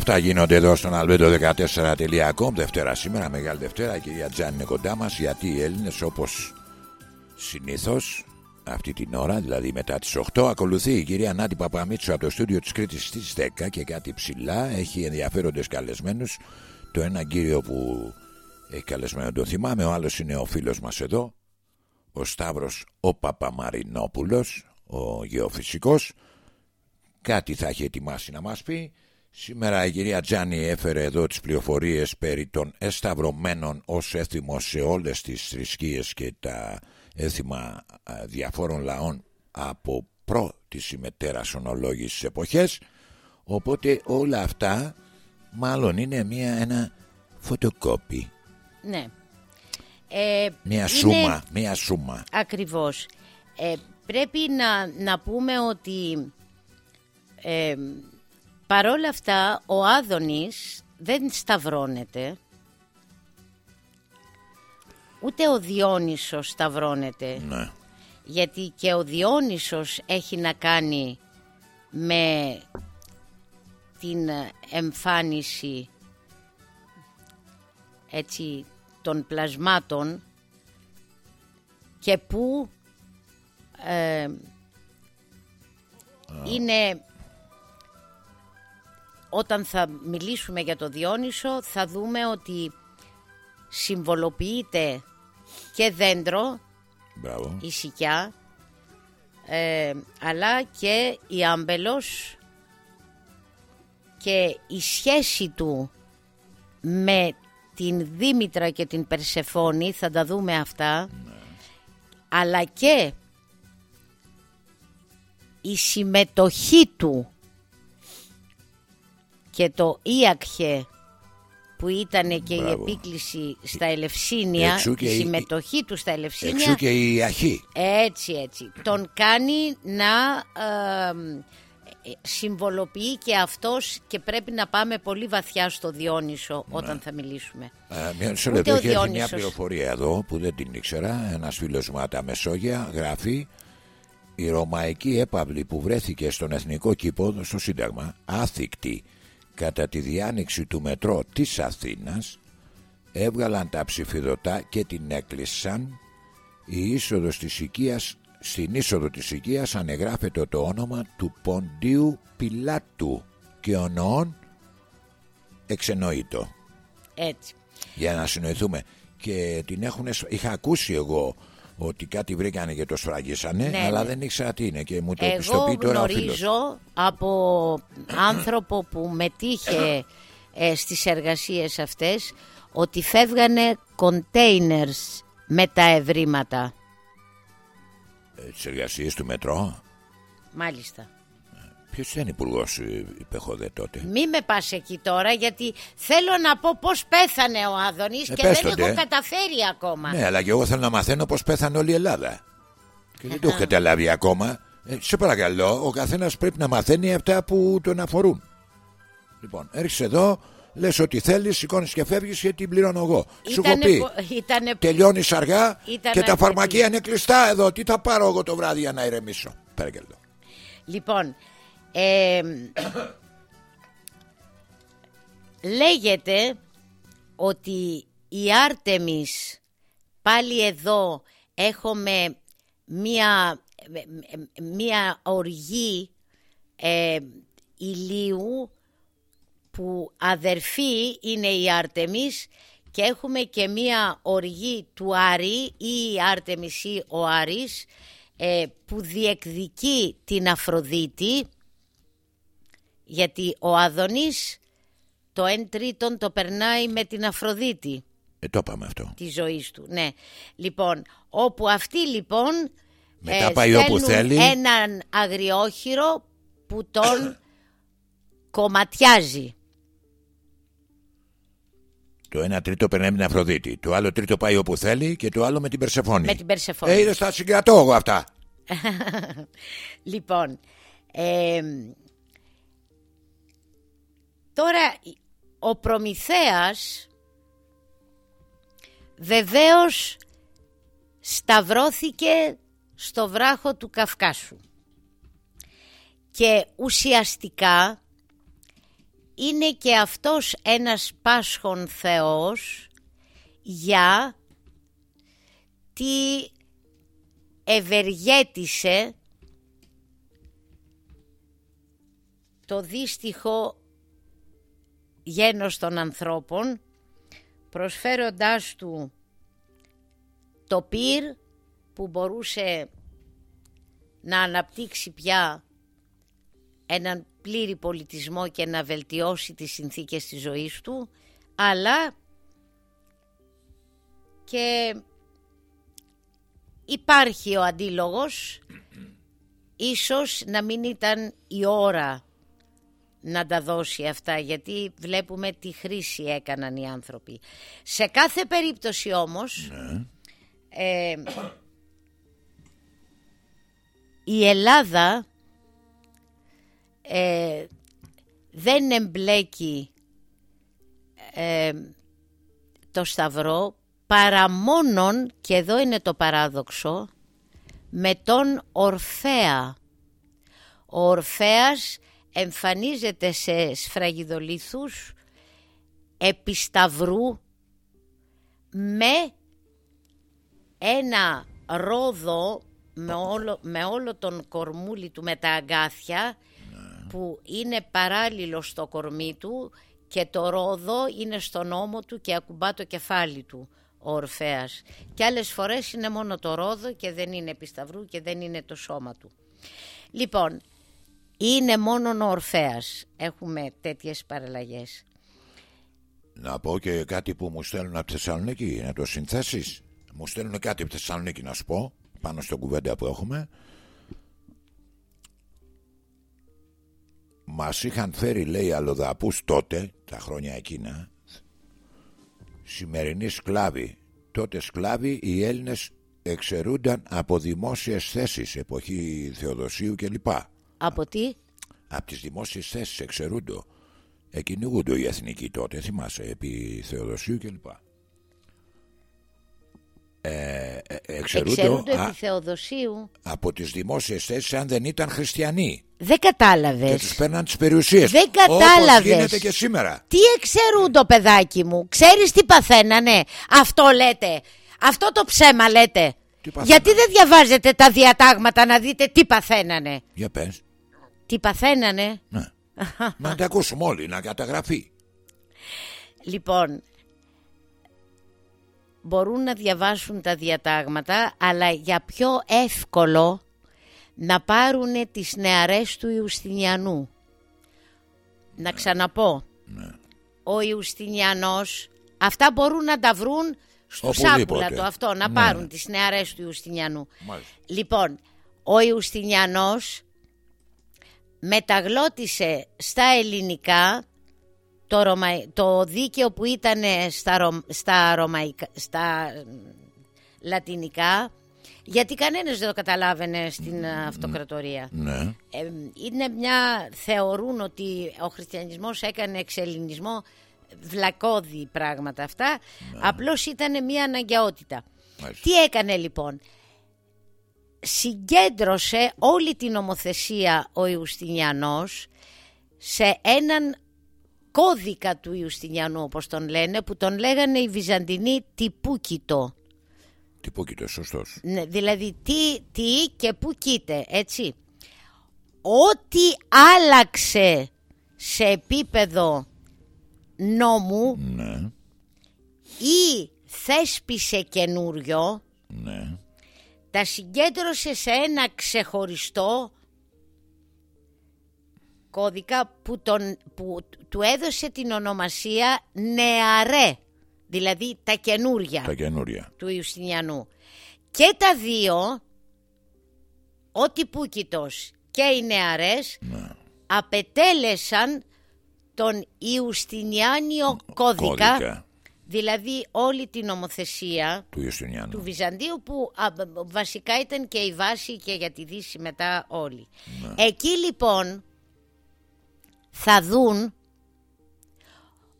αυτά γίνονται εδώ στον albedo14.com Δευτέρα σήμερα, Μεγάλη Δευτέρα. Η κυρία Τζάνι είναι κοντά μας γιατί οι Έλληνες όπως συνήθως αυτή την ώρα, δηλαδή μετά τις 8, ακολουθεί η κυρία Νάτι Παπαμίτσου από το στούντιο της Κρήτης στις 10 και κάτι ψηλά. Έχει ενδιαφέροντες καλεσμένους. Το ένα κύριο που έχει καλεσμένο το θυμάμαι, ο άλλος είναι ο φίλος μας εδώ, ο Σταύρος ο Παπαμαρινόπουλος, ο γεωφυσικός. Κάτι θα έχει ετοιμάσει να μας πει. Σήμερα η κυρία Τζάνι έφερε εδώ τις πληροφορίες περί των εσταυρωμένων ως έθιμος σε όλες τις θρησκείες και τα έθιμα διαφόρων λαών από πρώτη ημετέρα ονολόγησης εποχές οπότε όλα αυτά μάλλον είναι μια, ένα φωτοκόπι. Ναι. Ε, μια σούμα μια σούμα. Ακριβώς. Ε, πρέπει να, να πούμε ότι ε, παρόλα αυτά ο Άδωνης δεν σταυρώνεται ούτε ο Διόνυσος σταυρώνεται. Ναι. Γιατί και ο Διόνυσος έχει να κάνει με την εμφάνιση έτσι των πλασμάτων και που ε, είναι όταν θα μιλήσουμε για το Διόνυσο θα δούμε ότι συμβολοποιείται και δέντρο, Μπράβο. η σικιά, ε, αλλά και η άμπελος και η σχέση του με την Δήμητρα και την Περσεφόνη, θα τα δούμε αυτά, αλλά και η συμμετοχή του και το Ίακχε που ήταν και η επίκληση στα Ελευσίνια, η συμμετοχή του στα Ελευσίνια. Εξού και η Αχή. Έτσι, έτσι. Τον κάνει να συμβολοποιεί και αυτός και πρέπει να πάμε πολύ βαθιά στο Διόνυσο ναι. όταν θα μιλήσουμε. Ε, μισό λεπτό, έχει μια πληροφορία εδώ που δεν την ήξερα. Ένας φίλος μου τα Μεσόγεια γράφει η ρωμαϊκή έπαυλη που βρέθηκε στον εθνικό κήπο στο Σύνταγμα άθικτη κατά τη διάνοιξη του μετρό της Αθήνας έβγαλαν τα ψηφιδωτά και την έκλεισαν η είσοδος της οικίας, στην είσοδο της οικίας ανεγράφεται το όνομα του Ποντίου Πιλάτου και ο Νοών εξενοείτο. Έτσι. Για να συνοηθούμε. Και την έχουν, είχα ακούσει εγώ ότι κάτι βρήκανε και το σφράγισανε, ναι, αλλά ναι. δεν ήξερα τι είναι και μου το πιστοποιεί τώρα ο γνωρίζω από άνθρωπο που μετήχε ε, στις εργασίες αυτές ότι φεύγανε containers με τα ευρήματα. Ε, τις εργασίες του μετρό. Μάλιστα. Ποιος ήταν υπουργός υπεχόδε τότε; Μη με πας εκεί τώρα, γιατί θέλω να πω πώς πέθανε ο Άδωνης ε, και δεν έχω καταφέρει ακόμα. Ναι, αλλά και εγώ θέλω να μαθαίνω πώς πέθανε όλη η Ελλάδα. Και δεν το έχω καταλάβει ακόμα. Ε, σε παρακαλώ, ο καθένας πρέπει να μαθαίνει αυτά που τον αφορούν. Λοιπόν, έρχεσαι εδώ, λες ότι θέλεις, σηκώνεις και φεύγεις γιατί την πληρώνω εγώ. Σου έχω πει. Ήτανε... Τελειώνεις αργά και τα φαρμακεία είναι κλειστά εδώ. Τι θα πάρω εγώ το βράδυ για να ηρεμήσω; Παρακαλώ. Λοιπόν, ε, λέγεται ότι η Άρτεμις πάλι εδώ έχουμε μία, μία οργή ε, ηλίου που αδερφή είναι η Άρτεμις και έχουμε και μία οργή του Άρη ή η Άρτεμις ή ο Άρης ε, που διεκδικεί την Αφροδίτη γιατί ο Άδωνης το 1 τρίτον το περνάει με την Αφροδίτη. Ε, το είπαμε αυτό. Τη ζωής του, ναι. Λοιπόν, όπου αυτή λοιπόν Μετά ε, πάει όπου θέλει. έναν αγριόχειρο που τον κομματιάζει. Το ένα τρίτο περνάει με την Αφροδίτη. Το άλλο τρίτο πάει όπου θέλει και το άλλο με την Περσεφόνη. Με την Περσεφόνη. Ε, θα συγκρατώ εγώ αυτά. λοιπόν, ε, Τώρα ο Προμηθέας βεβαίως σταυρώθηκε στο βράχο του Καυκάσου. Και ουσιαστικά είναι και αυτός ένας πάσχον Θεός για τι ευεργέτησε το δύστιχο γένος των ανθρώπων προσφέροντάς του το πυρ που μπορούσε να αναπτύξει πια έναν πλήρη πολιτισμό και να βελτιώσει τις συνθήκες της ζωής του αλλά και υπάρχει ο αντίλογος ίσως να μην ήταν η ώρα να τα δώσει αυτά γιατί βλέπουμε τι χρήση έκαναν οι άνθρωποι. Σε κάθε περίπτωση όμως Ναι. ε, η Ελλάδα ε, δεν εμπλέκει ε, το Σταυρό παρά μόνον, και εδώ είναι το παράδοξο, με τον Ορφέα. Ο Ορφέας εμφανίζεται σε σφραγιδολίθους επί Σταυρού με ένα ρόδο με όλο, με όλο τον κορμούλι του με τα αγκάθια που είναι παράλληλο στο κορμί του και το ρόδο είναι στον ώμο του και ακουμπά το κεφάλι του ο Ορφέας. Και άλλες φορές είναι μόνο το ρόδο και δεν είναι επί σταυρού και δεν είναι το σώμα του. Λοιπόν, είναι μόνο ο Ορφέας. Έχουμε τέτοιες παραλλαγές. Να πω και κάτι που μου στέλνουν από τη Θεσσαλονίκη, να το συνθέσεις. Μου στέλνουν κάτι από τη Θεσσαλονίκη να σου πω, πάνω στο κουβέντα που έχουμε. Μας είχαν φέρει, λέει, αλλοδαπούς τότε, τα χρόνια εκείνα, σημερινοί σκλάβοι. Τότε σκλάβοι οι Έλληνες εξαιρούνταν από δημόσιες θέσεις, εποχή Θεοδοσίου κλπ. Από τι; Από τις δημόσιες θέσεις εξαιρούνται. Εκκυνηγούνται οι εθνικοί τότε, θυμάσαι, επί Θεοδοσίου κλπ. Ε, ε, εξαιρούνται Εξαιρούνται α- επί Θεοδοσίου. από τις δημόσιες θέσεις αν δεν ήταν χριστιανοί Δεν και κατάλαβες. τους παίρναν τις περιουσίες Δεν όπως κατάλαβες. γίνεται και σήμερα Τι εξαιρούν το παιδάκι μου. Ξέρεις τι παθαίνανε; Αυτό λέτε. Αυτό το ψέμα λέτε. Τι παθαίνανε; Γιατί δεν διαβάζετε τα διατάγματα να δείτε τι παθαίνανε; για πες Τι παθαίνανε; ναι. να τα ακούσουμε όλοι να καταγραφεί Λοιπόν, μπορούν να διαβάσουν τα διατάγματα, αλλά για πιο εύκολο να πάρουν τις νεαρές του Ιουστινιανού. Να ξαναπώ. Ο Ιουστινιανός, αυτά μπορούν να τα βρουν στο Οπουδήποτε. σάκουλα το αυτό, να Ναι. πάρουν τις νεαρές του Ιουστινιανού. Μάλιστα. Λοιπόν, ο Ιουστινιανός μεταγλώτησε στα ελληνικά το, Ρωμα... το δίκαιο που ήταν στα, Ρωμ... στα, Ρωμαϊκά... στα ε, λατινικά γιατί κανένας δεν το καταλάβαινε στην ε, αυτοκρατορία. ναι. Ε, είναι μια... θεωρούν ότι ο χριστιανισμός έκανε εξελληνισμό βλακώδη πράγματα αυτά απλώς ήταν μια αναγκαιότητα. Μάλιστα. Τι έκανε λοιπόν; Συγκέντρωσε όλη την νομοθεσία ο Ιουστινιανός σε έναν κώδικα του Ιουστινιανού όπως τον λένε που τον λέγανε οι Βυζαντινοί τυπούκητο τι πω κοιτώ σωστός ναι, δηλαδή τι, τι και πού κοίται έτσι ό,τι άλλαξε σε επίπεδο νόμου ναι. ή θέσπισε καινούριο ναι. Τα συγκέντρωσε σε ένα ξεχωριστό κώδικα που, τον, που του έδωσε την ονομασία νεαρέ, δηλαδή τα καινούρια τα καινούρια του Ιουστινιανού. Και τα δύο, ο Τυπούκητος και οι νεαρές, ναι. απετέλεσαν τον Ιουστινιάνιο κώδικα, κώδικα δηλαδή όλη την νομοθεσία του Ιωστινιάνου του Βυζαντίου που α, βασικά ήταν και η βάση και για τη Δύση μετά όλοι. Εκεί λοιπόν θα δουν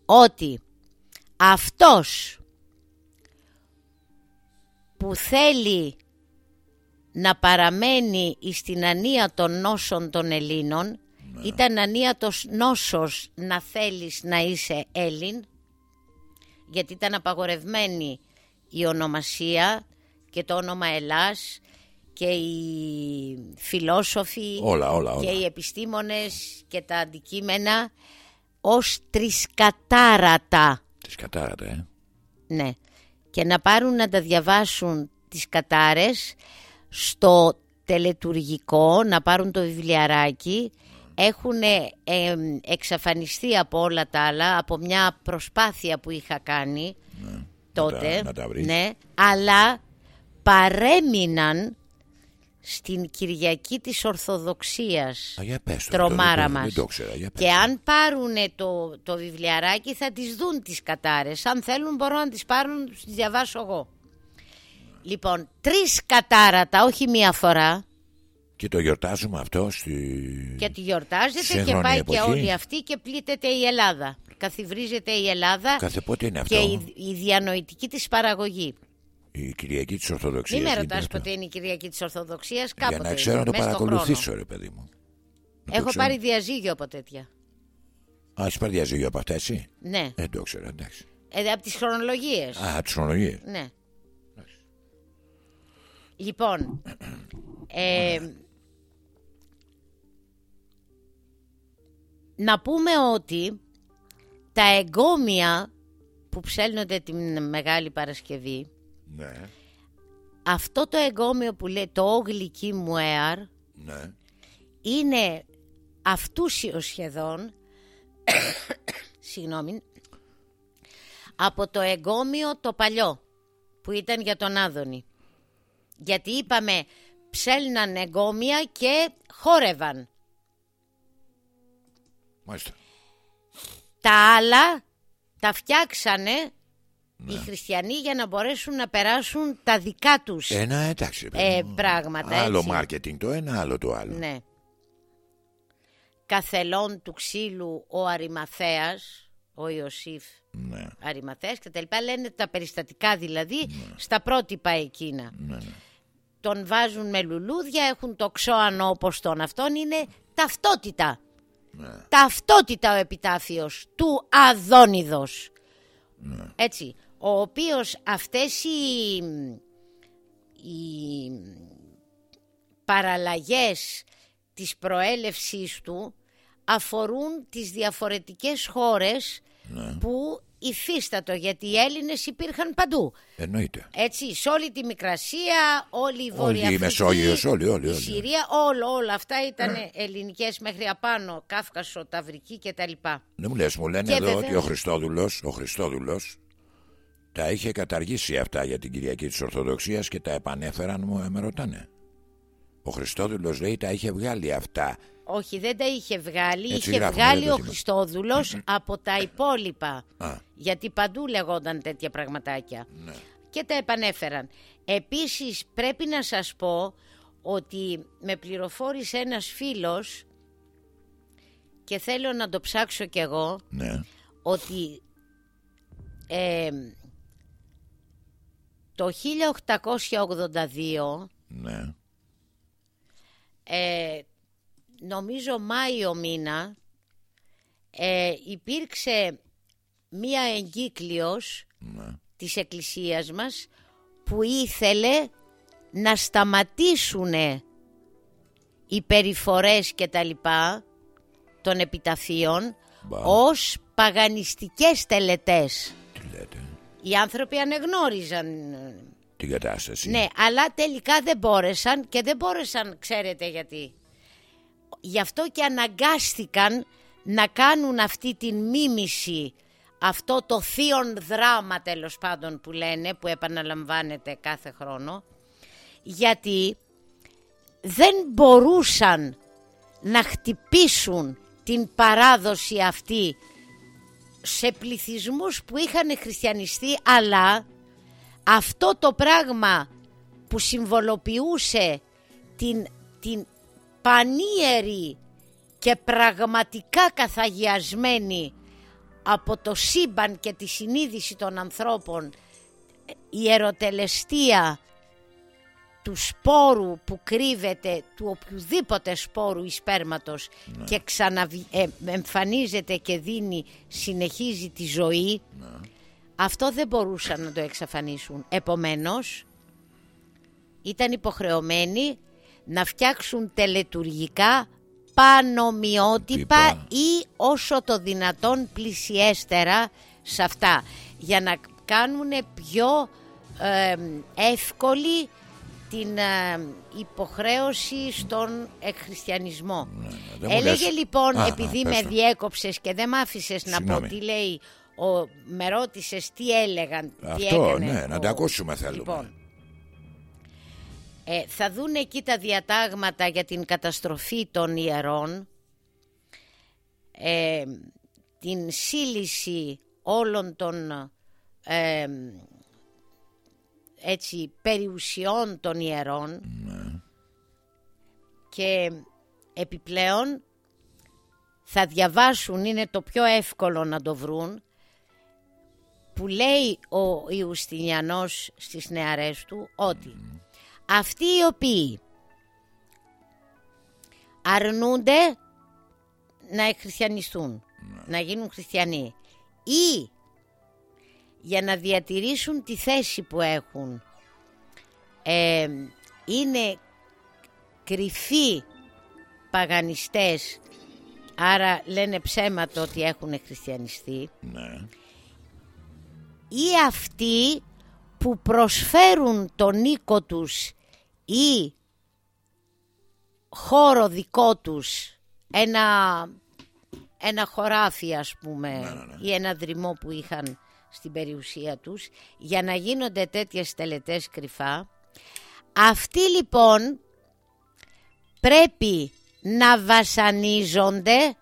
ότι αυτός που θέλει να παραμένει στην ανία των νόσων των Ελλήνων Ήταν ανίατος νόσος να θέλεις να είσαι Έλλην γιατί ήταν απαγορευμένη η ονομασία και το όνομα Ελλάς και οι φιλόσοφοι όλα, όλα, όλα. και οι επιστήμονες και τα αντικείμενα ως τρισκατάρατα. Τρισκατάρατα, ε. Ναι. Και να πάρουν να τα διαβάσουν τις κατάρες στο τελετουργικό, να πάρουν το βιβλιαράκι. Έχουν εξαφανιστεί από όλα τα άλλα, από μια προσπάθεια που είχα κάνει ναι. τότε. Να τα, να ναι, αλλά παρέμειναν στην Κυριακή της Ορθοδοξίας Α, για πες το, τρομάρα το, μας δεν το ξέρα, για πες και αν πάρουν το, το βιβλιαράκι θα τις δουν τις κατάρες αν θέλουν μπορώ να τις πάρουν να τις διαβάσω εγώ λοιπόν τρεις κατάρατα όχι μία φορά και το γιορτάζουμε αυτό στη... και τη γιορτάζεται και σύγχρονη πάει εποχή. και όλη αυτή και πλήττεται η Ελλάδα. Καθιβρίζεται η Ελλάδα Κάθε πότε είναι αυτό. και η, η διανοητική της παραγωγή. Η Κυριακή της Ορθοδοξίας μην με γίνεται ρωτάς αυτό. πότε είναι η Κυριακή της Ορθοδοξίας κάποτε για να ξέρω να το μες στο χρόνο. παρακολουθήσω ρε παιδί μου. Να το Έχω ξέρω. πάρει διαζύγιο από τέτοια. Α, έχεις πάρει διαζύγιο από αυτά εσύ; Ναι, Δεν το ξέρω, εντάξει. Ε, από τις χρονολογίες. Α, από τις χρονολογίες. Ναι. Λοιπόν, ε, να πούμε ότι τα εγκόμια που ψέλνονται την Μεγάλη Παρασκευή, Ναι, αυτό το εγκόμιο που λέει το «Όγλυκή μου έαρ» ναι. είναι αυτούσιος σχεδόν συγγνώμη από το εγκόμιο το παλιό που ήταν για τον Άδωνη. Γιατί είπαμε ψέλναν εγκόμια και χόρευαν Μάλιστα τα άλλα τα φτιάξανε οι χριστιανοί για να μπορέσουν να περάσουν τα δικά τους Ένα εντάξει ρε παιδί ε, μου. πράγματα Άλλο έτσι. μάρκετινγκ το ένα, άλλο το άλλο Ναι. Καθελών του ξύλου ο Αριμαθέας, ο Ιωσήφ Ναι, Αριμαθέας και τα λοιπά λένε τα περιστατικά δηλαδή στα πρότυπα εκείνα. ναι, ναι. Τον βάζουν με λουλούδια, έχουν το ξώανο όπως τον αυτόν, είναι ταυτότητα. Ναι. Ταυτότητα ο επιτάφιος του Αδόνιδος. Ναι. Έτσι, ο οποίος αυτές οι, οι παραλλαγές της προέλευσής του αφορούν τις διαφορετικές χώρες Ναι. που υφίστατο γιατί οι Έλληνες υπήρχαν παντού. Εννοείται Έτσι, σε όλη τη Μικρασία, όλη η Βόρεια Όλη η Μεσόγειος, όλοι, όλοι, η όλοι. Συρία, όλο, όλα αυτά ήταν ελληνικές μέχρι απάνω, Κάφκασο, Ταυρική κτλ. Δεν μου λες, μου λένε Και εδώ βεβαίως. ότι ο Χριστόδουλος, ο Χριστόδουλος τα είχε καταργήσει αυτά για την Κυριακή της Ορθοδοξίας και τα επανέφεραν μου, ε, με ρωτάνε. Ο Χριστόδουλος λέει τα είχε βγάλει αυτά. Όχι, δεν τα είχε βγάλει. Έτσι είχε γράφουμε, βγάλει δεν το ο θυμάμαι. Χριστόδουλος από τα υπόλοιπα. Α. Γιατί παντού λεγόταν τέτοια πραγματάκια. Ναι. Και τα επανέφεραν. Επίσης πρέπει να σας πω ότι με πληροφόρησε ένας φίλος και θέλω να το ψάξω κι εγώ Ναι, ότι ε, το 1882 ναι, ε, νομίζω Μάιο μήνα ε, υπήρξε μία εγκύκλιος ναι. της εκκλησίας μας που ήθελε να σταματήσουν οι περιφορές και τα λοιπά των επιταφείων Μπα. ως παγανιστικές τελετές. Τι λέτε, Οι άνθρωποι ανεγνώριζαν την κατάσταση. ναι, αλλά τελικά δεν μπόρεσαν και δεν μπόρεσαν, ξέρετε γιατί. Γι' αυτό και αναγκάστηκαν να κάνουν αυτή την μίμηση, αυτό το θείον δράμα τέλος πάντων που λένε, που επαναλαμβάνεται κάθε χρόνο, γιατί δεν μπορούσαν να χτυπήσουν την παράδοση αυτή σε πληθυσμούς που είχαν χριστιανιστεί αλλά αυτό το πράγμα που συμβολοποιούσε την, την πανίερη και πραγματικά καθαγιασμένη από το σύμπαν και τη συνείδηση των ανθρώπων ιεροτελεστία του σπόρου που κρύβεται, του οποιοδήποτε σπόρου ή σπέρματος Ναι. και ξαναεμφανίζεται και δίνει, συνεχίζει τη ζωή, Ναι. αυτό δεν μπορούσαν να το εξαφανίσουν. Επομένως, ήταν υποχρεωμένοι να φτιάξουν τελετουργικά πανομοιότυπα Τύπα. ή όσο το δυνατόν πλησιέστερα σε αυτά για να κάνουν πιο ε, εύκολη την ε, υποχρέωση στον εκχριστιανισμό. δεν μου Έλεγε λες. λοιπόν, Α, α, επειδή πες με το. διέκοψες και δεν μ' άφησες να πω Συγγνώμη. τι λέει, ο, με ρώτησες τι έλεγαν, τι Αυτό, έκανε ναι, να ο- τα ακούσουμε θέλουμε. Λοιπόν, ε, θα δουν εκεί τα διατάγματα για την καταστροφή των ιερών, ε, την σύλληση όλων των ε, έτσι, περιουσιών των ιερών. Και επιπλέον θα διαβάσουν, είναι το πιο εύκολο να το βρουν, που λέει ο Ιουστινιανός στις νεαρές του ότι αυτοί οι οποίοι αρνούνται να χριστιανιστούν, να γίνουν χριστιανοί ή για να διατηρήσουν τη θέση που έχουν ε, είναι κρυφοί παγανιστές άρα λένε ψέματα ότι έχουν χριστιανιστεί Ναι. ή αυτοί που προσφέρουν τον οίκο τους ή χώρο δικό τους ένα, ένα χωράφι ας πούμε ή ένα δρυμό που είχαν στην περιουσία τους για να γίνονται τέτοιες τελετές κρυφά αυτοί λοιπόν πρέπει να βασανίζονται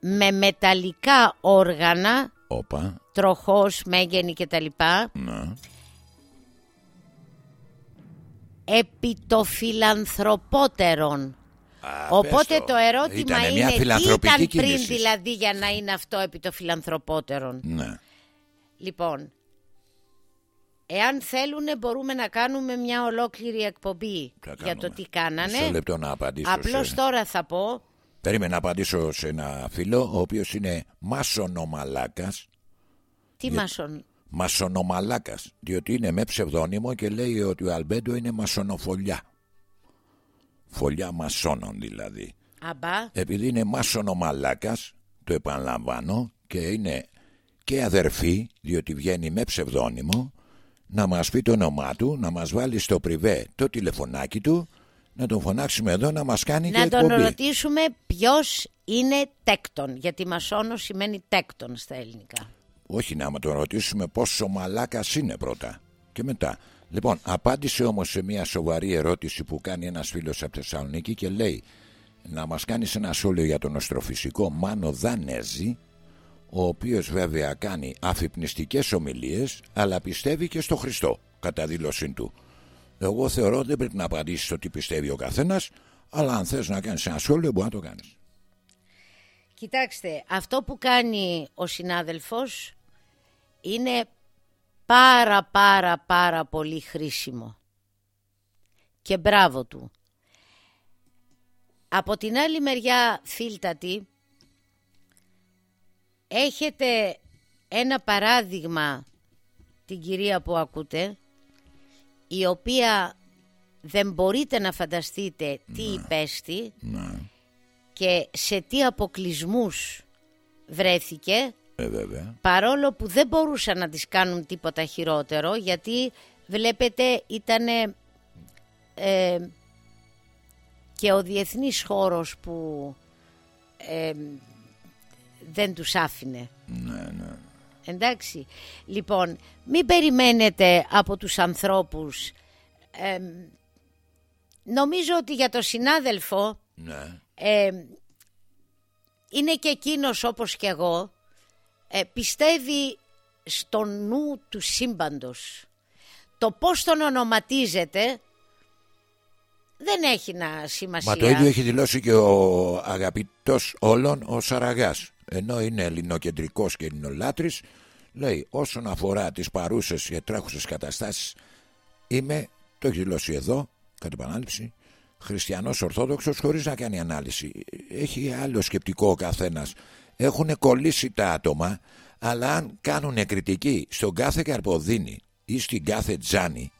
με μεταλλικά όργανα Όπα. τροχός, μέγενη κτλ. Ναι. Επί το φιλανθρωπότερον. Α, Οπότε πες το. ερώτημα Ήτανε είναι μια τι φιλανθρωπική ήταν πριν κίνηση. δηλαδή για να είναι αυτό επί το φιλανθρωπότερον. Ναι. Λοιπόν, εάν θέλουν μπορούμε να κάνουμε μια ολόκληρη εκπομπή Θα για το κάνουμε. τι κάνανε. Μισό λεπτό να απαντήσω. Απλώς σε... τώρα θα πω, Περίμενα να απαντήσω σε ένα φίλο, ο οποίος είναι μασονομαλάκας. τι μάσον... Μασονομαλάκας, διότι είναι με ψευδόνυμο και λέει ότι ο Αλμπέντο είναι μασονοφολιά. Φωλιά μασόνων δηλαδή. Αμπά, Επειδή είναι μασονομαλάκας, το επαναλαμβάνω, και είναι και αδερφή, διότι βγαίνει με ψευδόνυμο, να μας πει το όνομά του, να μας βάλει στο πριβέ το τηλεφωνάκι του, να τον φωνάξουμε εδώ να μας κάνει να και τον εκπομπή. ρωτήσουμε ποιος είναι τέκτον, γιατί μασόνος σημαίνει τέκτον στα ελληνικά. Όχι να τον ρωτήσουμε πόσο μαλάκας είναι πρώτα και μετά. Λοιπόν, απάντησε όμως σε μια σοβαρή ερώτηση που κάνει ένας φίλος από Θεσσαλονίκη και λέει να μας κάνεις ένα σχόλιο για τον αστροφυσικό Μάνο Δανέζη ο οποίος βέβαια κάνει αφυπνιστικές ομιλίες αλλά πιστεύει και στο Χριστό κατά δήλωσή του. Εγώ θεωρώ δεν πρέπει να απαντήσεις το τι πιστεύει ο καθένας αλλά αν θες να κάνεις ένα σχόλιο μπορεί να το κάνεις. Κοιτάξτε, αυτό που κάνει ο συνάδελφος είναι πάρα πάρα πάρα πολύ χρήσιμο. Και μπράβο του. Από την άλλη μεριά, φίλτατη, έχετε ένα παράδειγμα την κυρία που ακούτε, η οποία δεν μπορείτε να φανταστείτε τι υπέστη Ναι, και σε τι αποκλεισμούς βρέθηκε ε, βέβαια. παρόλο που δεν μπορούσαν να τις κάνουν τίποτα χειρότερο γιατί βλέπετε ήταν και ο διεθνής χώρος που ε, δεν τους άφηνε. Ναι, ναι. Εντάξει, λοιπόν, μην περιμένετε από τους ανθρώπους. Ε, νομίζω ότι για το συνάδελφο ναι. Ε, είναι και εκείνος όπως και εγώ ε, πιστεύει στο νου του σύμπαντος. Το πώς τον ονοματίζεται δεν έχει να σημασία. Μα το ίδιο έχει δηλώσει και ο αγαπητός όλων ο Σαραγάς. Ενώ είναι ελληνοκεντρικός και ελληνολάτρης, λέει όσον αφορά τις παρούσες και τρέχουσες καταστάσεις είμαι, το έχει δηλώσει εδώ, κατ' επανάληψη, χριστιανός ορθόδοξος χωρίς να κάνει ανάλυση. Έχει άλλο σκεπτικό ο καθένας. Έχουν κολλήσει τα άτομα, αλλά αν κάνουν κριτική στον κάθε καρποδίνη ή στην κάθε τζάνη,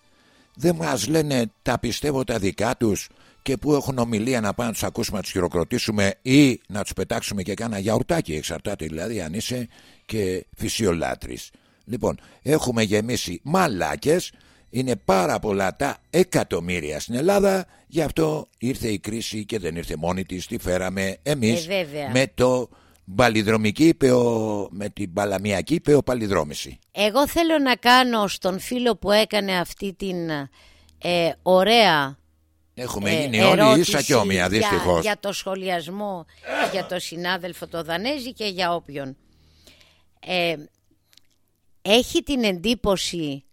δεν μας λένε τα πιστεύω τα δικά τους και που έχουν ομιλία να πάνε να τους ακούσουμε να τους χειροκροτήσουμε ή να τους πετάξουμε και κάνα γιαουρτάκι εξαρτάται δηλαδή αν είσαι και φυσιολάτρης. Λοιπόν, έχουμε γεμίσει μαλάκες, είναι πάρα πολλά τα εκατομμύρια στην Ελλάδα, γι' αυτό ήρθε η κρίση και δεν ήρθε μόνη της, τη φέραμε εμείς Ε, με το παλιδρομική πεο, με την παλαμιακή πεοπαλιδρόμηση. Εγώ θέλω να κάνω στον φίλο που έκανε αυτή την ε, ωραία Έχουμε ε, γίνει όλοι ερώτηση ίσα και όμοια για, δυστυχώς. για το σχολιασμό για το συνάδελφο το Δανέζη και για όποιον. Ε, έχει την εντύπωση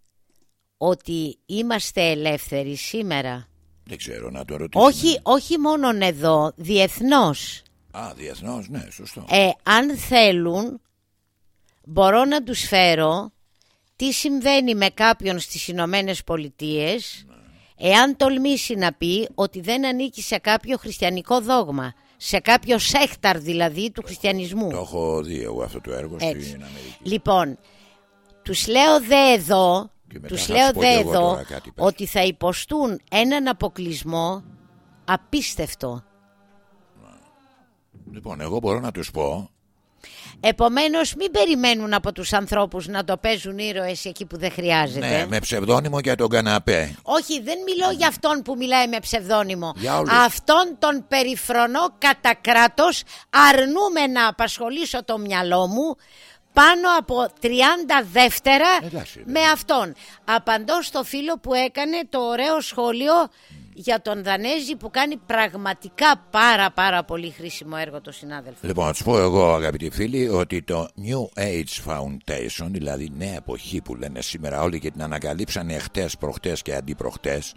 ότι είμαστε ελεύθεροι σήμερα; Δεν ξέρω να το ρωτήσω. Όχι, όχι μόνον εδώ, διεθνώς. Α, διεθνώς, ναι, σωστό. Ε, αν θέλουν, μπορώ να τους φέρω τι συμβαίνει με κάποιον στις Ηνωμένες Πολιτείες εάν τολμήσει να πει ότι δεν ανήκει σε κάποιο χριστιανικό δόγμα, σε κάποιο σέχταρ δηλαδή του χριστιανισμού. Το έχω δει εγώ αυτό το έργο Έτσι. στην Αμερική. Λοιπόν, τους λέω δε εδώ, Και μετά τους θα λέω σου πω δε κι εγώ εδώ τώρα κάτι πες. ότι θα υποστούν έναν αποκλεισμό απίστευτο. Λοιπόν, εγώ μπορώ να τους πω Επομένως μην περιμένουν από τους ανθρώπους να το παίζουν ήρωες εκεί που δεν χρειάζεται. ναι, με ψευδόνυμο για τον καναπέ. Όχι, δεν μιλώ για αυτόν που μιλάει με ψευδόνυμο. Για όλους. Αυτόν τον περιφρονώ κατά κράτος, αρνούμε να απασχολήσω το μυαλό μου πάνω από 30 δεύτερα Εντάξει, με αυτόν. Απαντώ στο φίλο που έκανε το ωραίο σχόλιο για τον Δανέζη που κάνει πραγματικά πάρα πάρα πολύ χρήσιμο έργο το συνάδελφο. Λοιπόν, να τους πω εγώ, αγαπητοί φίλοι, ότι το New Age Foundation, δηλαδή η νέα εποχή που λένε σήμερα όλοι και την ανακαλύψανε χτες, προχτές και αντιπροχτές,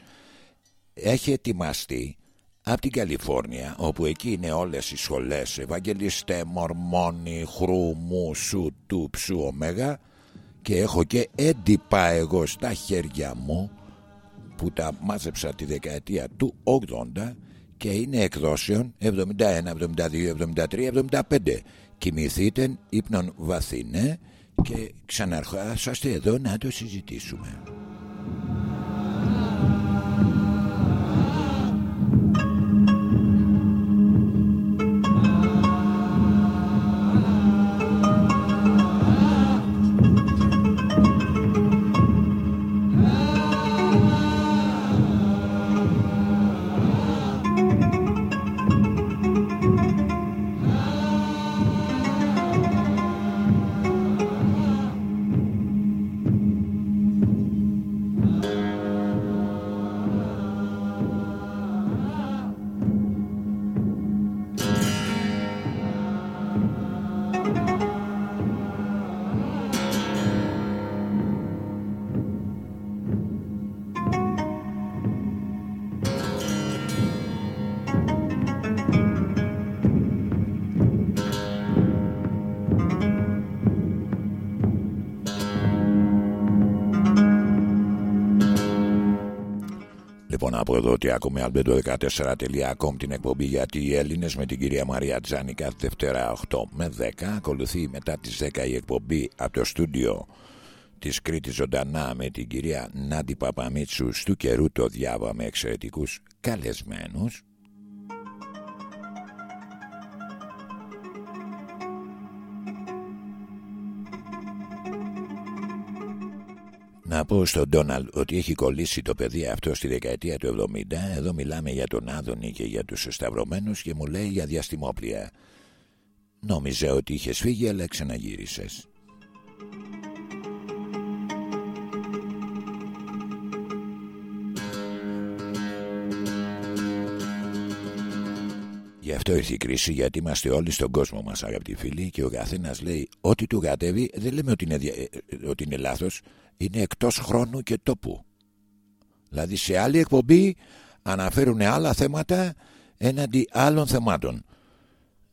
έχει ετοιμαστεί από την Καλιφόρνια, όπου εκεί είναι όλες οι σχολές, Ευαγγελιστέ, Μορμόνοι, Χρού, Μου, Σου, Του, Ψου, Ωμέγα, και έχω και έντυπα εγώ στα χέρια μου, που τα μάζεψα τη δεκαετία του 80 και είναι εκδόσεων 71, 72, 73, 75. Κοιμηθείτε ύπνον βαθύνε και ξαναρχόσαστε εδώ να το συζητήσουμε. Από εδώ ότι ακούμε albedo14.com την εκπομπή γιατί οι Έλληνες με την κυρία Μαρία Τζάνη κάθε Δευτέρα 8 με 10. Ακολουθεί μετά τις 10 η εκπομπή από το στούντιο της Κρήτης Ζωντανά με την κυρία Νάντι Παπαμίτσου. Του καιρού το διάβα με εξαιρετικούς καλεσμένους. Να πω στον Ντόναλτ ότι έχει κολλήσει το παιδί αυτό στη δεκαετία του 70. Εδώ μιλάμε για τον Άδωνη και για τους εσταυρωμένους και μου λέει για διαστημόπλια. Νόμιζε ότι είχες φύγει αλλά ξαναγύρισες. Γι' αυτό ήρθε η κρίση, γιατί είμαστε όλοι στον κόσμο μας, αγαπητοί φίλοι, και ο καθένας λέει ό,τι του κατέβει. Δεν λέμε ότι είναι, δια- ε, ε, ότι είναι λάθος, είναι εκτός χρόνου και τόπου. Δηλαδή σε άλλη εκπομπή αναφέρουν άλλα θέματα έναντι άλλων θεμάτων.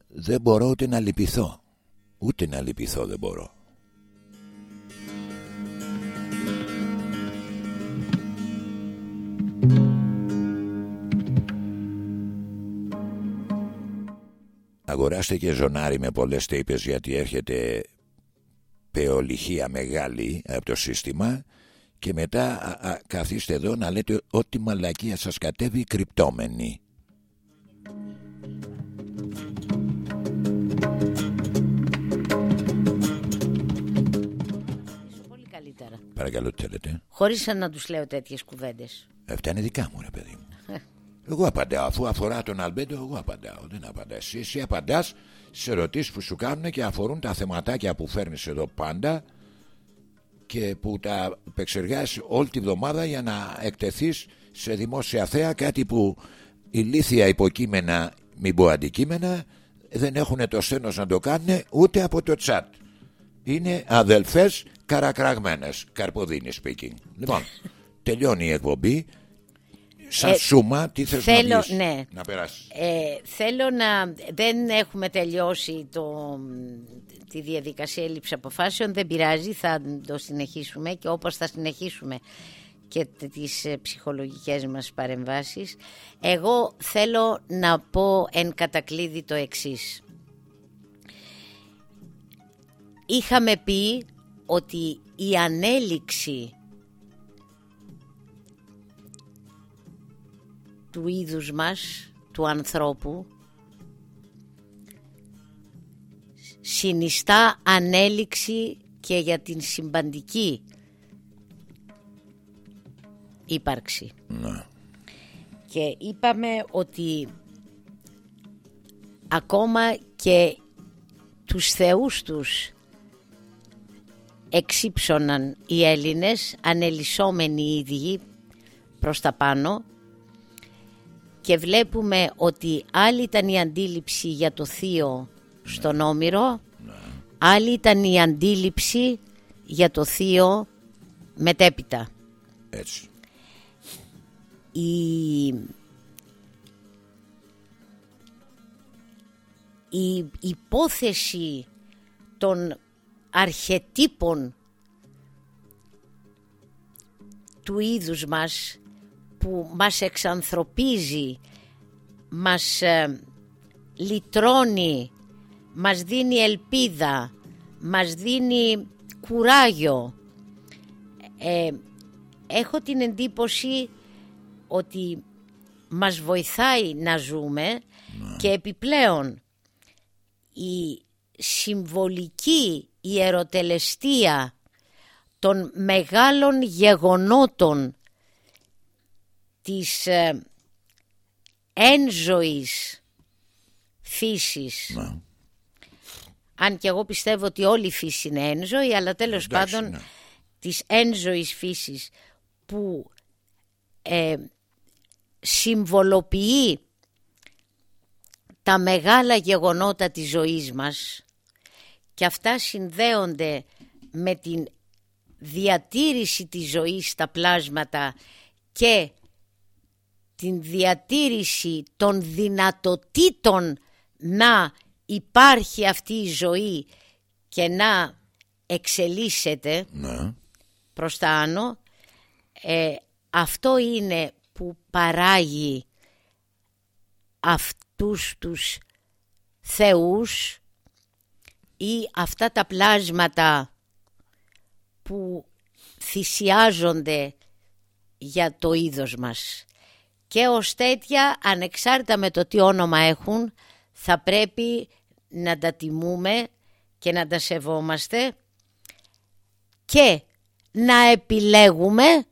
Δεν μπορώ ούτε να λυπηθώ. Ούτε να λυπηθώ δεν μπορώ. Αγοράστε και ζωνάρι με πολλές τέπες γιατί έρχεται πεολυχία μεγάλη από το σύστημα και μετά καθίστε εδώ να λέτε ό,τι μαλακία σας κατέβει κρυπτόμενη. Πολύ καλύτερα. Παρακαλώ τι θέλετε; Χωρίς να τους λέω τέτοιες κουβέντες. Αυτά είναι δικά μου ρε παιδί μου. Εγώ απαντάω. Αφού αφορά τον Αλμπέντο, εγώ απαντάω. Δεν απαντάς. Εσύ, εσύ απαντάς σε ερωτήσεις που σου κάνουν και αφορούν τα θεματάκια που φέρνεις εδώ πάντα και που τα επεξεργάζεις όλη τη βδομάδα για να εκτεθείς σε δημόσια θέα κάτι που ηλίθια υποκείμενα, μην πω αντικείμενα, δεν έχουν το σένος να το κάνουν ούτε από το τσάτ. Είναι αδελφές καρακραγμένες, καρποδίνη speaking. Λοιπόν, τελειώνει η εκπομπή. Σαν ε, σούμα, τι θες θέλω, να πεις, ναι. να περάσεις; Ε, θέλω να... Δεν έχουμε τελειώσει το, τη διαδικασία έλλειψης αποφάσεων. Δεν πειράζει, θα το συνεχίσουμε και όπως θα συνεχίσουμε και τις ε, ψυχολογικές μας παρεμβάσεις. Εγώ θέλω να πω εν κατακλείδη το εξής. Είχαμε πει ότι η ανέλυξη του είδους μας, του ανθρώπου, συνιστά ανέλυξη και για την συμπαντική ύπαρξη. Ναι. Και είπαμε ότι ακόμα και τους θεούς τους εξύψωναν οι Έλληνες ανελισσόμενοι οι ίδιοι προς τα πάνω και βλέπουμε ότι άλλη ήταν η αντίληψη για το θείο στον Όμηρο άλλη ήταν η αντίληψη για το θείο μετέπειτα. Έτσι. Η... η υπόθεση των αρχετύπων του είδους μας που μας εξανθρωπίζει, μας ε, λυτρώνει, μας δίνει ελπίδα, μας δίνει κουράγιο. Ε, έχω την εντύπωση ότι μας βοηθάει να ζούμε και επιπλέον η συμβολική ιεροτελεστία των μεγάλων γεγονότων της ε, ένζωης φύσης αν και εγώ πιστεύω ότι όλη η φύση είναι ένζωη αλλά τέλος πάντων ναι. της ένζωης φύσης που ε, συμβολοποιεί τα μεγάλα γεγονότα της ζωής μας και αυτά συνδέονται με την διατήρηση της ζωής στα πλάσματα και την διατήρηση των δυνατοτήτων να υπάρχει αυτή η ζωή και να εξελίσσεται ναι. προς τα άνω ε, αυτό είναι που παράγει αυτούς τους θεούς ή αυτά τα πλάσματα που θυσιάζονται για το είδος μας. Και ως τέτοια, ανεξάρτητα με το τι όνομα έχουν, θα πρέπει να τα τιμούμε και να τα σεβόμαστε και να επιλέγουμε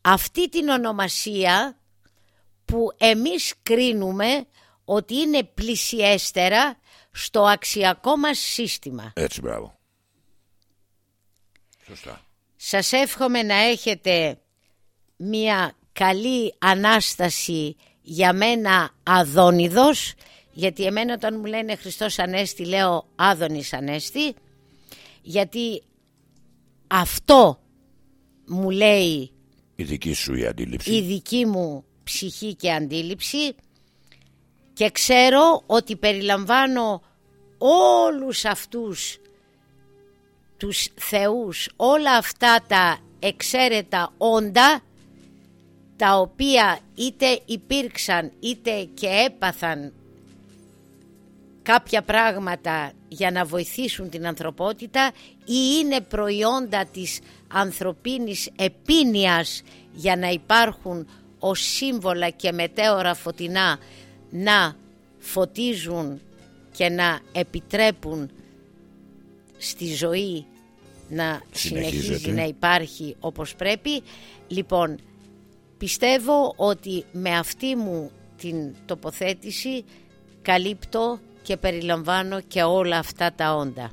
αυτή την ονομασία που εμείς κρίνουμε ότι είναι πλησιέστερα στο αξιακό μας σύστημα. Έτσι μπράβο. Σωστά. Σας εύχομαι να έχετε μια καλή Ανάσταση για μένα Αδόνιδος γιατί εμένα όταν μου λένε Χριστός Ανέστη λέω Άδωνης Ανέστη γιατί αυτό μου λέει η δική σου η αντίληψη. η δική μου ψυχή και αντίληψη. Και ξέρω ότι περιλαμβάνω όλους αυτούς τους θεούς, όλα αυτά τα εξαίρετα όντα τα οποία είτε υπήρξαν είτε και έπαθαν κάποια πράγματα για να βοηθήσουν την ανθρωπότητα ή είναι προϊόντα της ανθρωπίνης επίνειας για να υπάρχουν ως σύμβολα και μετέωρα φωτεινά να φωτίζουν και να επιτρέπουν στη ζωή να συνεχίζει να υπάρχει όπως πρέπει. Λοιπόν, πιστεύω ότι με αυτή μου την τοποθέτηση καλύπτω και περιλαμβάνω και όλα αυτά τα όντα.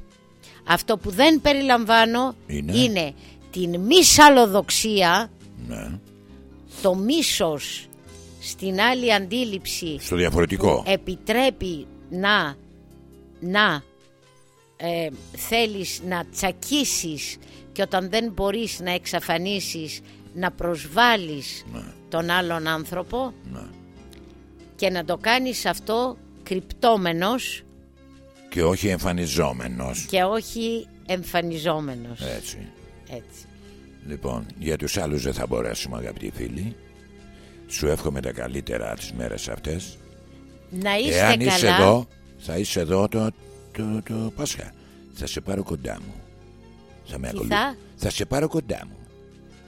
Αυτό που δεν περιλαμβάνω είναι, την μη ναι. το μίσος στην άλλη αντίληψη στο διαφορετικό επιτρέπει να, να ε, θέλεις να τσακίσεις και όταν δεν μπορείς να εξαφανίσεις να προσβάλλεις ναι. τον άλλον άνθρωπο ναι. και να το κάνεις αυτό κρυπτόμενος και όχι εμφανιζόμενος. και όχι εμφανιζόμενος. Έτσι. έτσι. Λοιπόν για τους άλλους δεν θα μπορέσουμε αγαπητοί φίλοι. Σου εύχομαι τα καλύτερα τις μέρες αυτές. Να είστε Εάν καλά. είσαι εδώ θα είσαι εδώ το, το, το, Πάσχα. Θα σε πάρω κοντά μου. Θα με θα; θα σε πάρω κοντά μου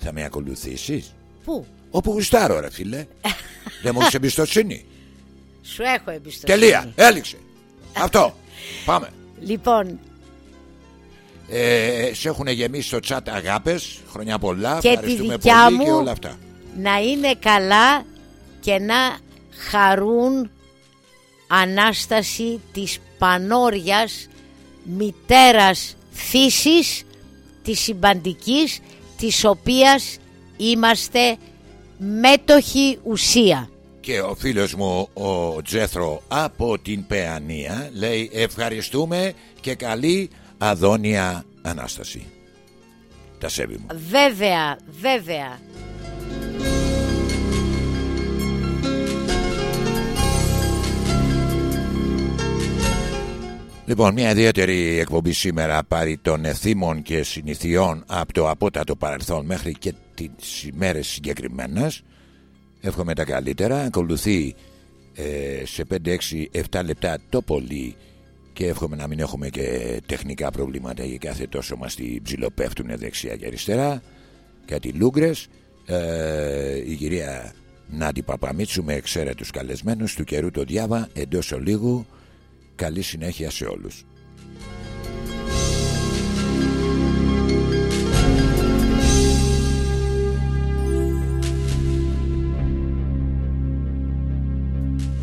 θα με ακολουθήσεις; Πού; Όπου γουστάρω ρε φίλε. Δεν μου έχεις εμπιστοσύνη. Σου έχω εμπιστοσύνη. Τελεία, έληξε. Αυτό, πάμε. Λοιπόν. Ε, Σε έχουν γεμίσει στο chat αγάπες Χρονιά πολλά Και τη δικιά μου και όλα αυτά. Να είναι καλά Και να χαρούν Ανάσταση της πανόριας Μητέρας φύσης Της συμπαντικής Της οποίας είμαστε μέτοχοι ουσία. Και ο φίλος μου ο Τζέθρο από την Παιανία λέει ευχαριστούμε και καλή αδόνια Ανάσταση. Τα σέβη μου. Βέβαια, βέβαια. Λοιπόν, μια ιδιαίτερη εκπομπή σήμερα πάρει των εθήμων και συνηθιών από το απότατο παρελθόν μέχρι και τις ημέρες συγκεκριμένες. Εύχομαι τα καλύτερα. Ακολουθεί ε, σε 5, 6, 7 λεπτά το πολύ και εύχομαι να μην έχουμε και τεχνικά προβλήματα για κάθε τόσο μας τη ψιλοπέφτουν δεξιά και αριστερά. Κάτι λούγκρες. Ε, η κυρία Νάντι Παπαμίτσου με εξαίρετους καλεσμένους του καιρού το διάβα εντός ολίγου Καλή συνέχεια σε όλους.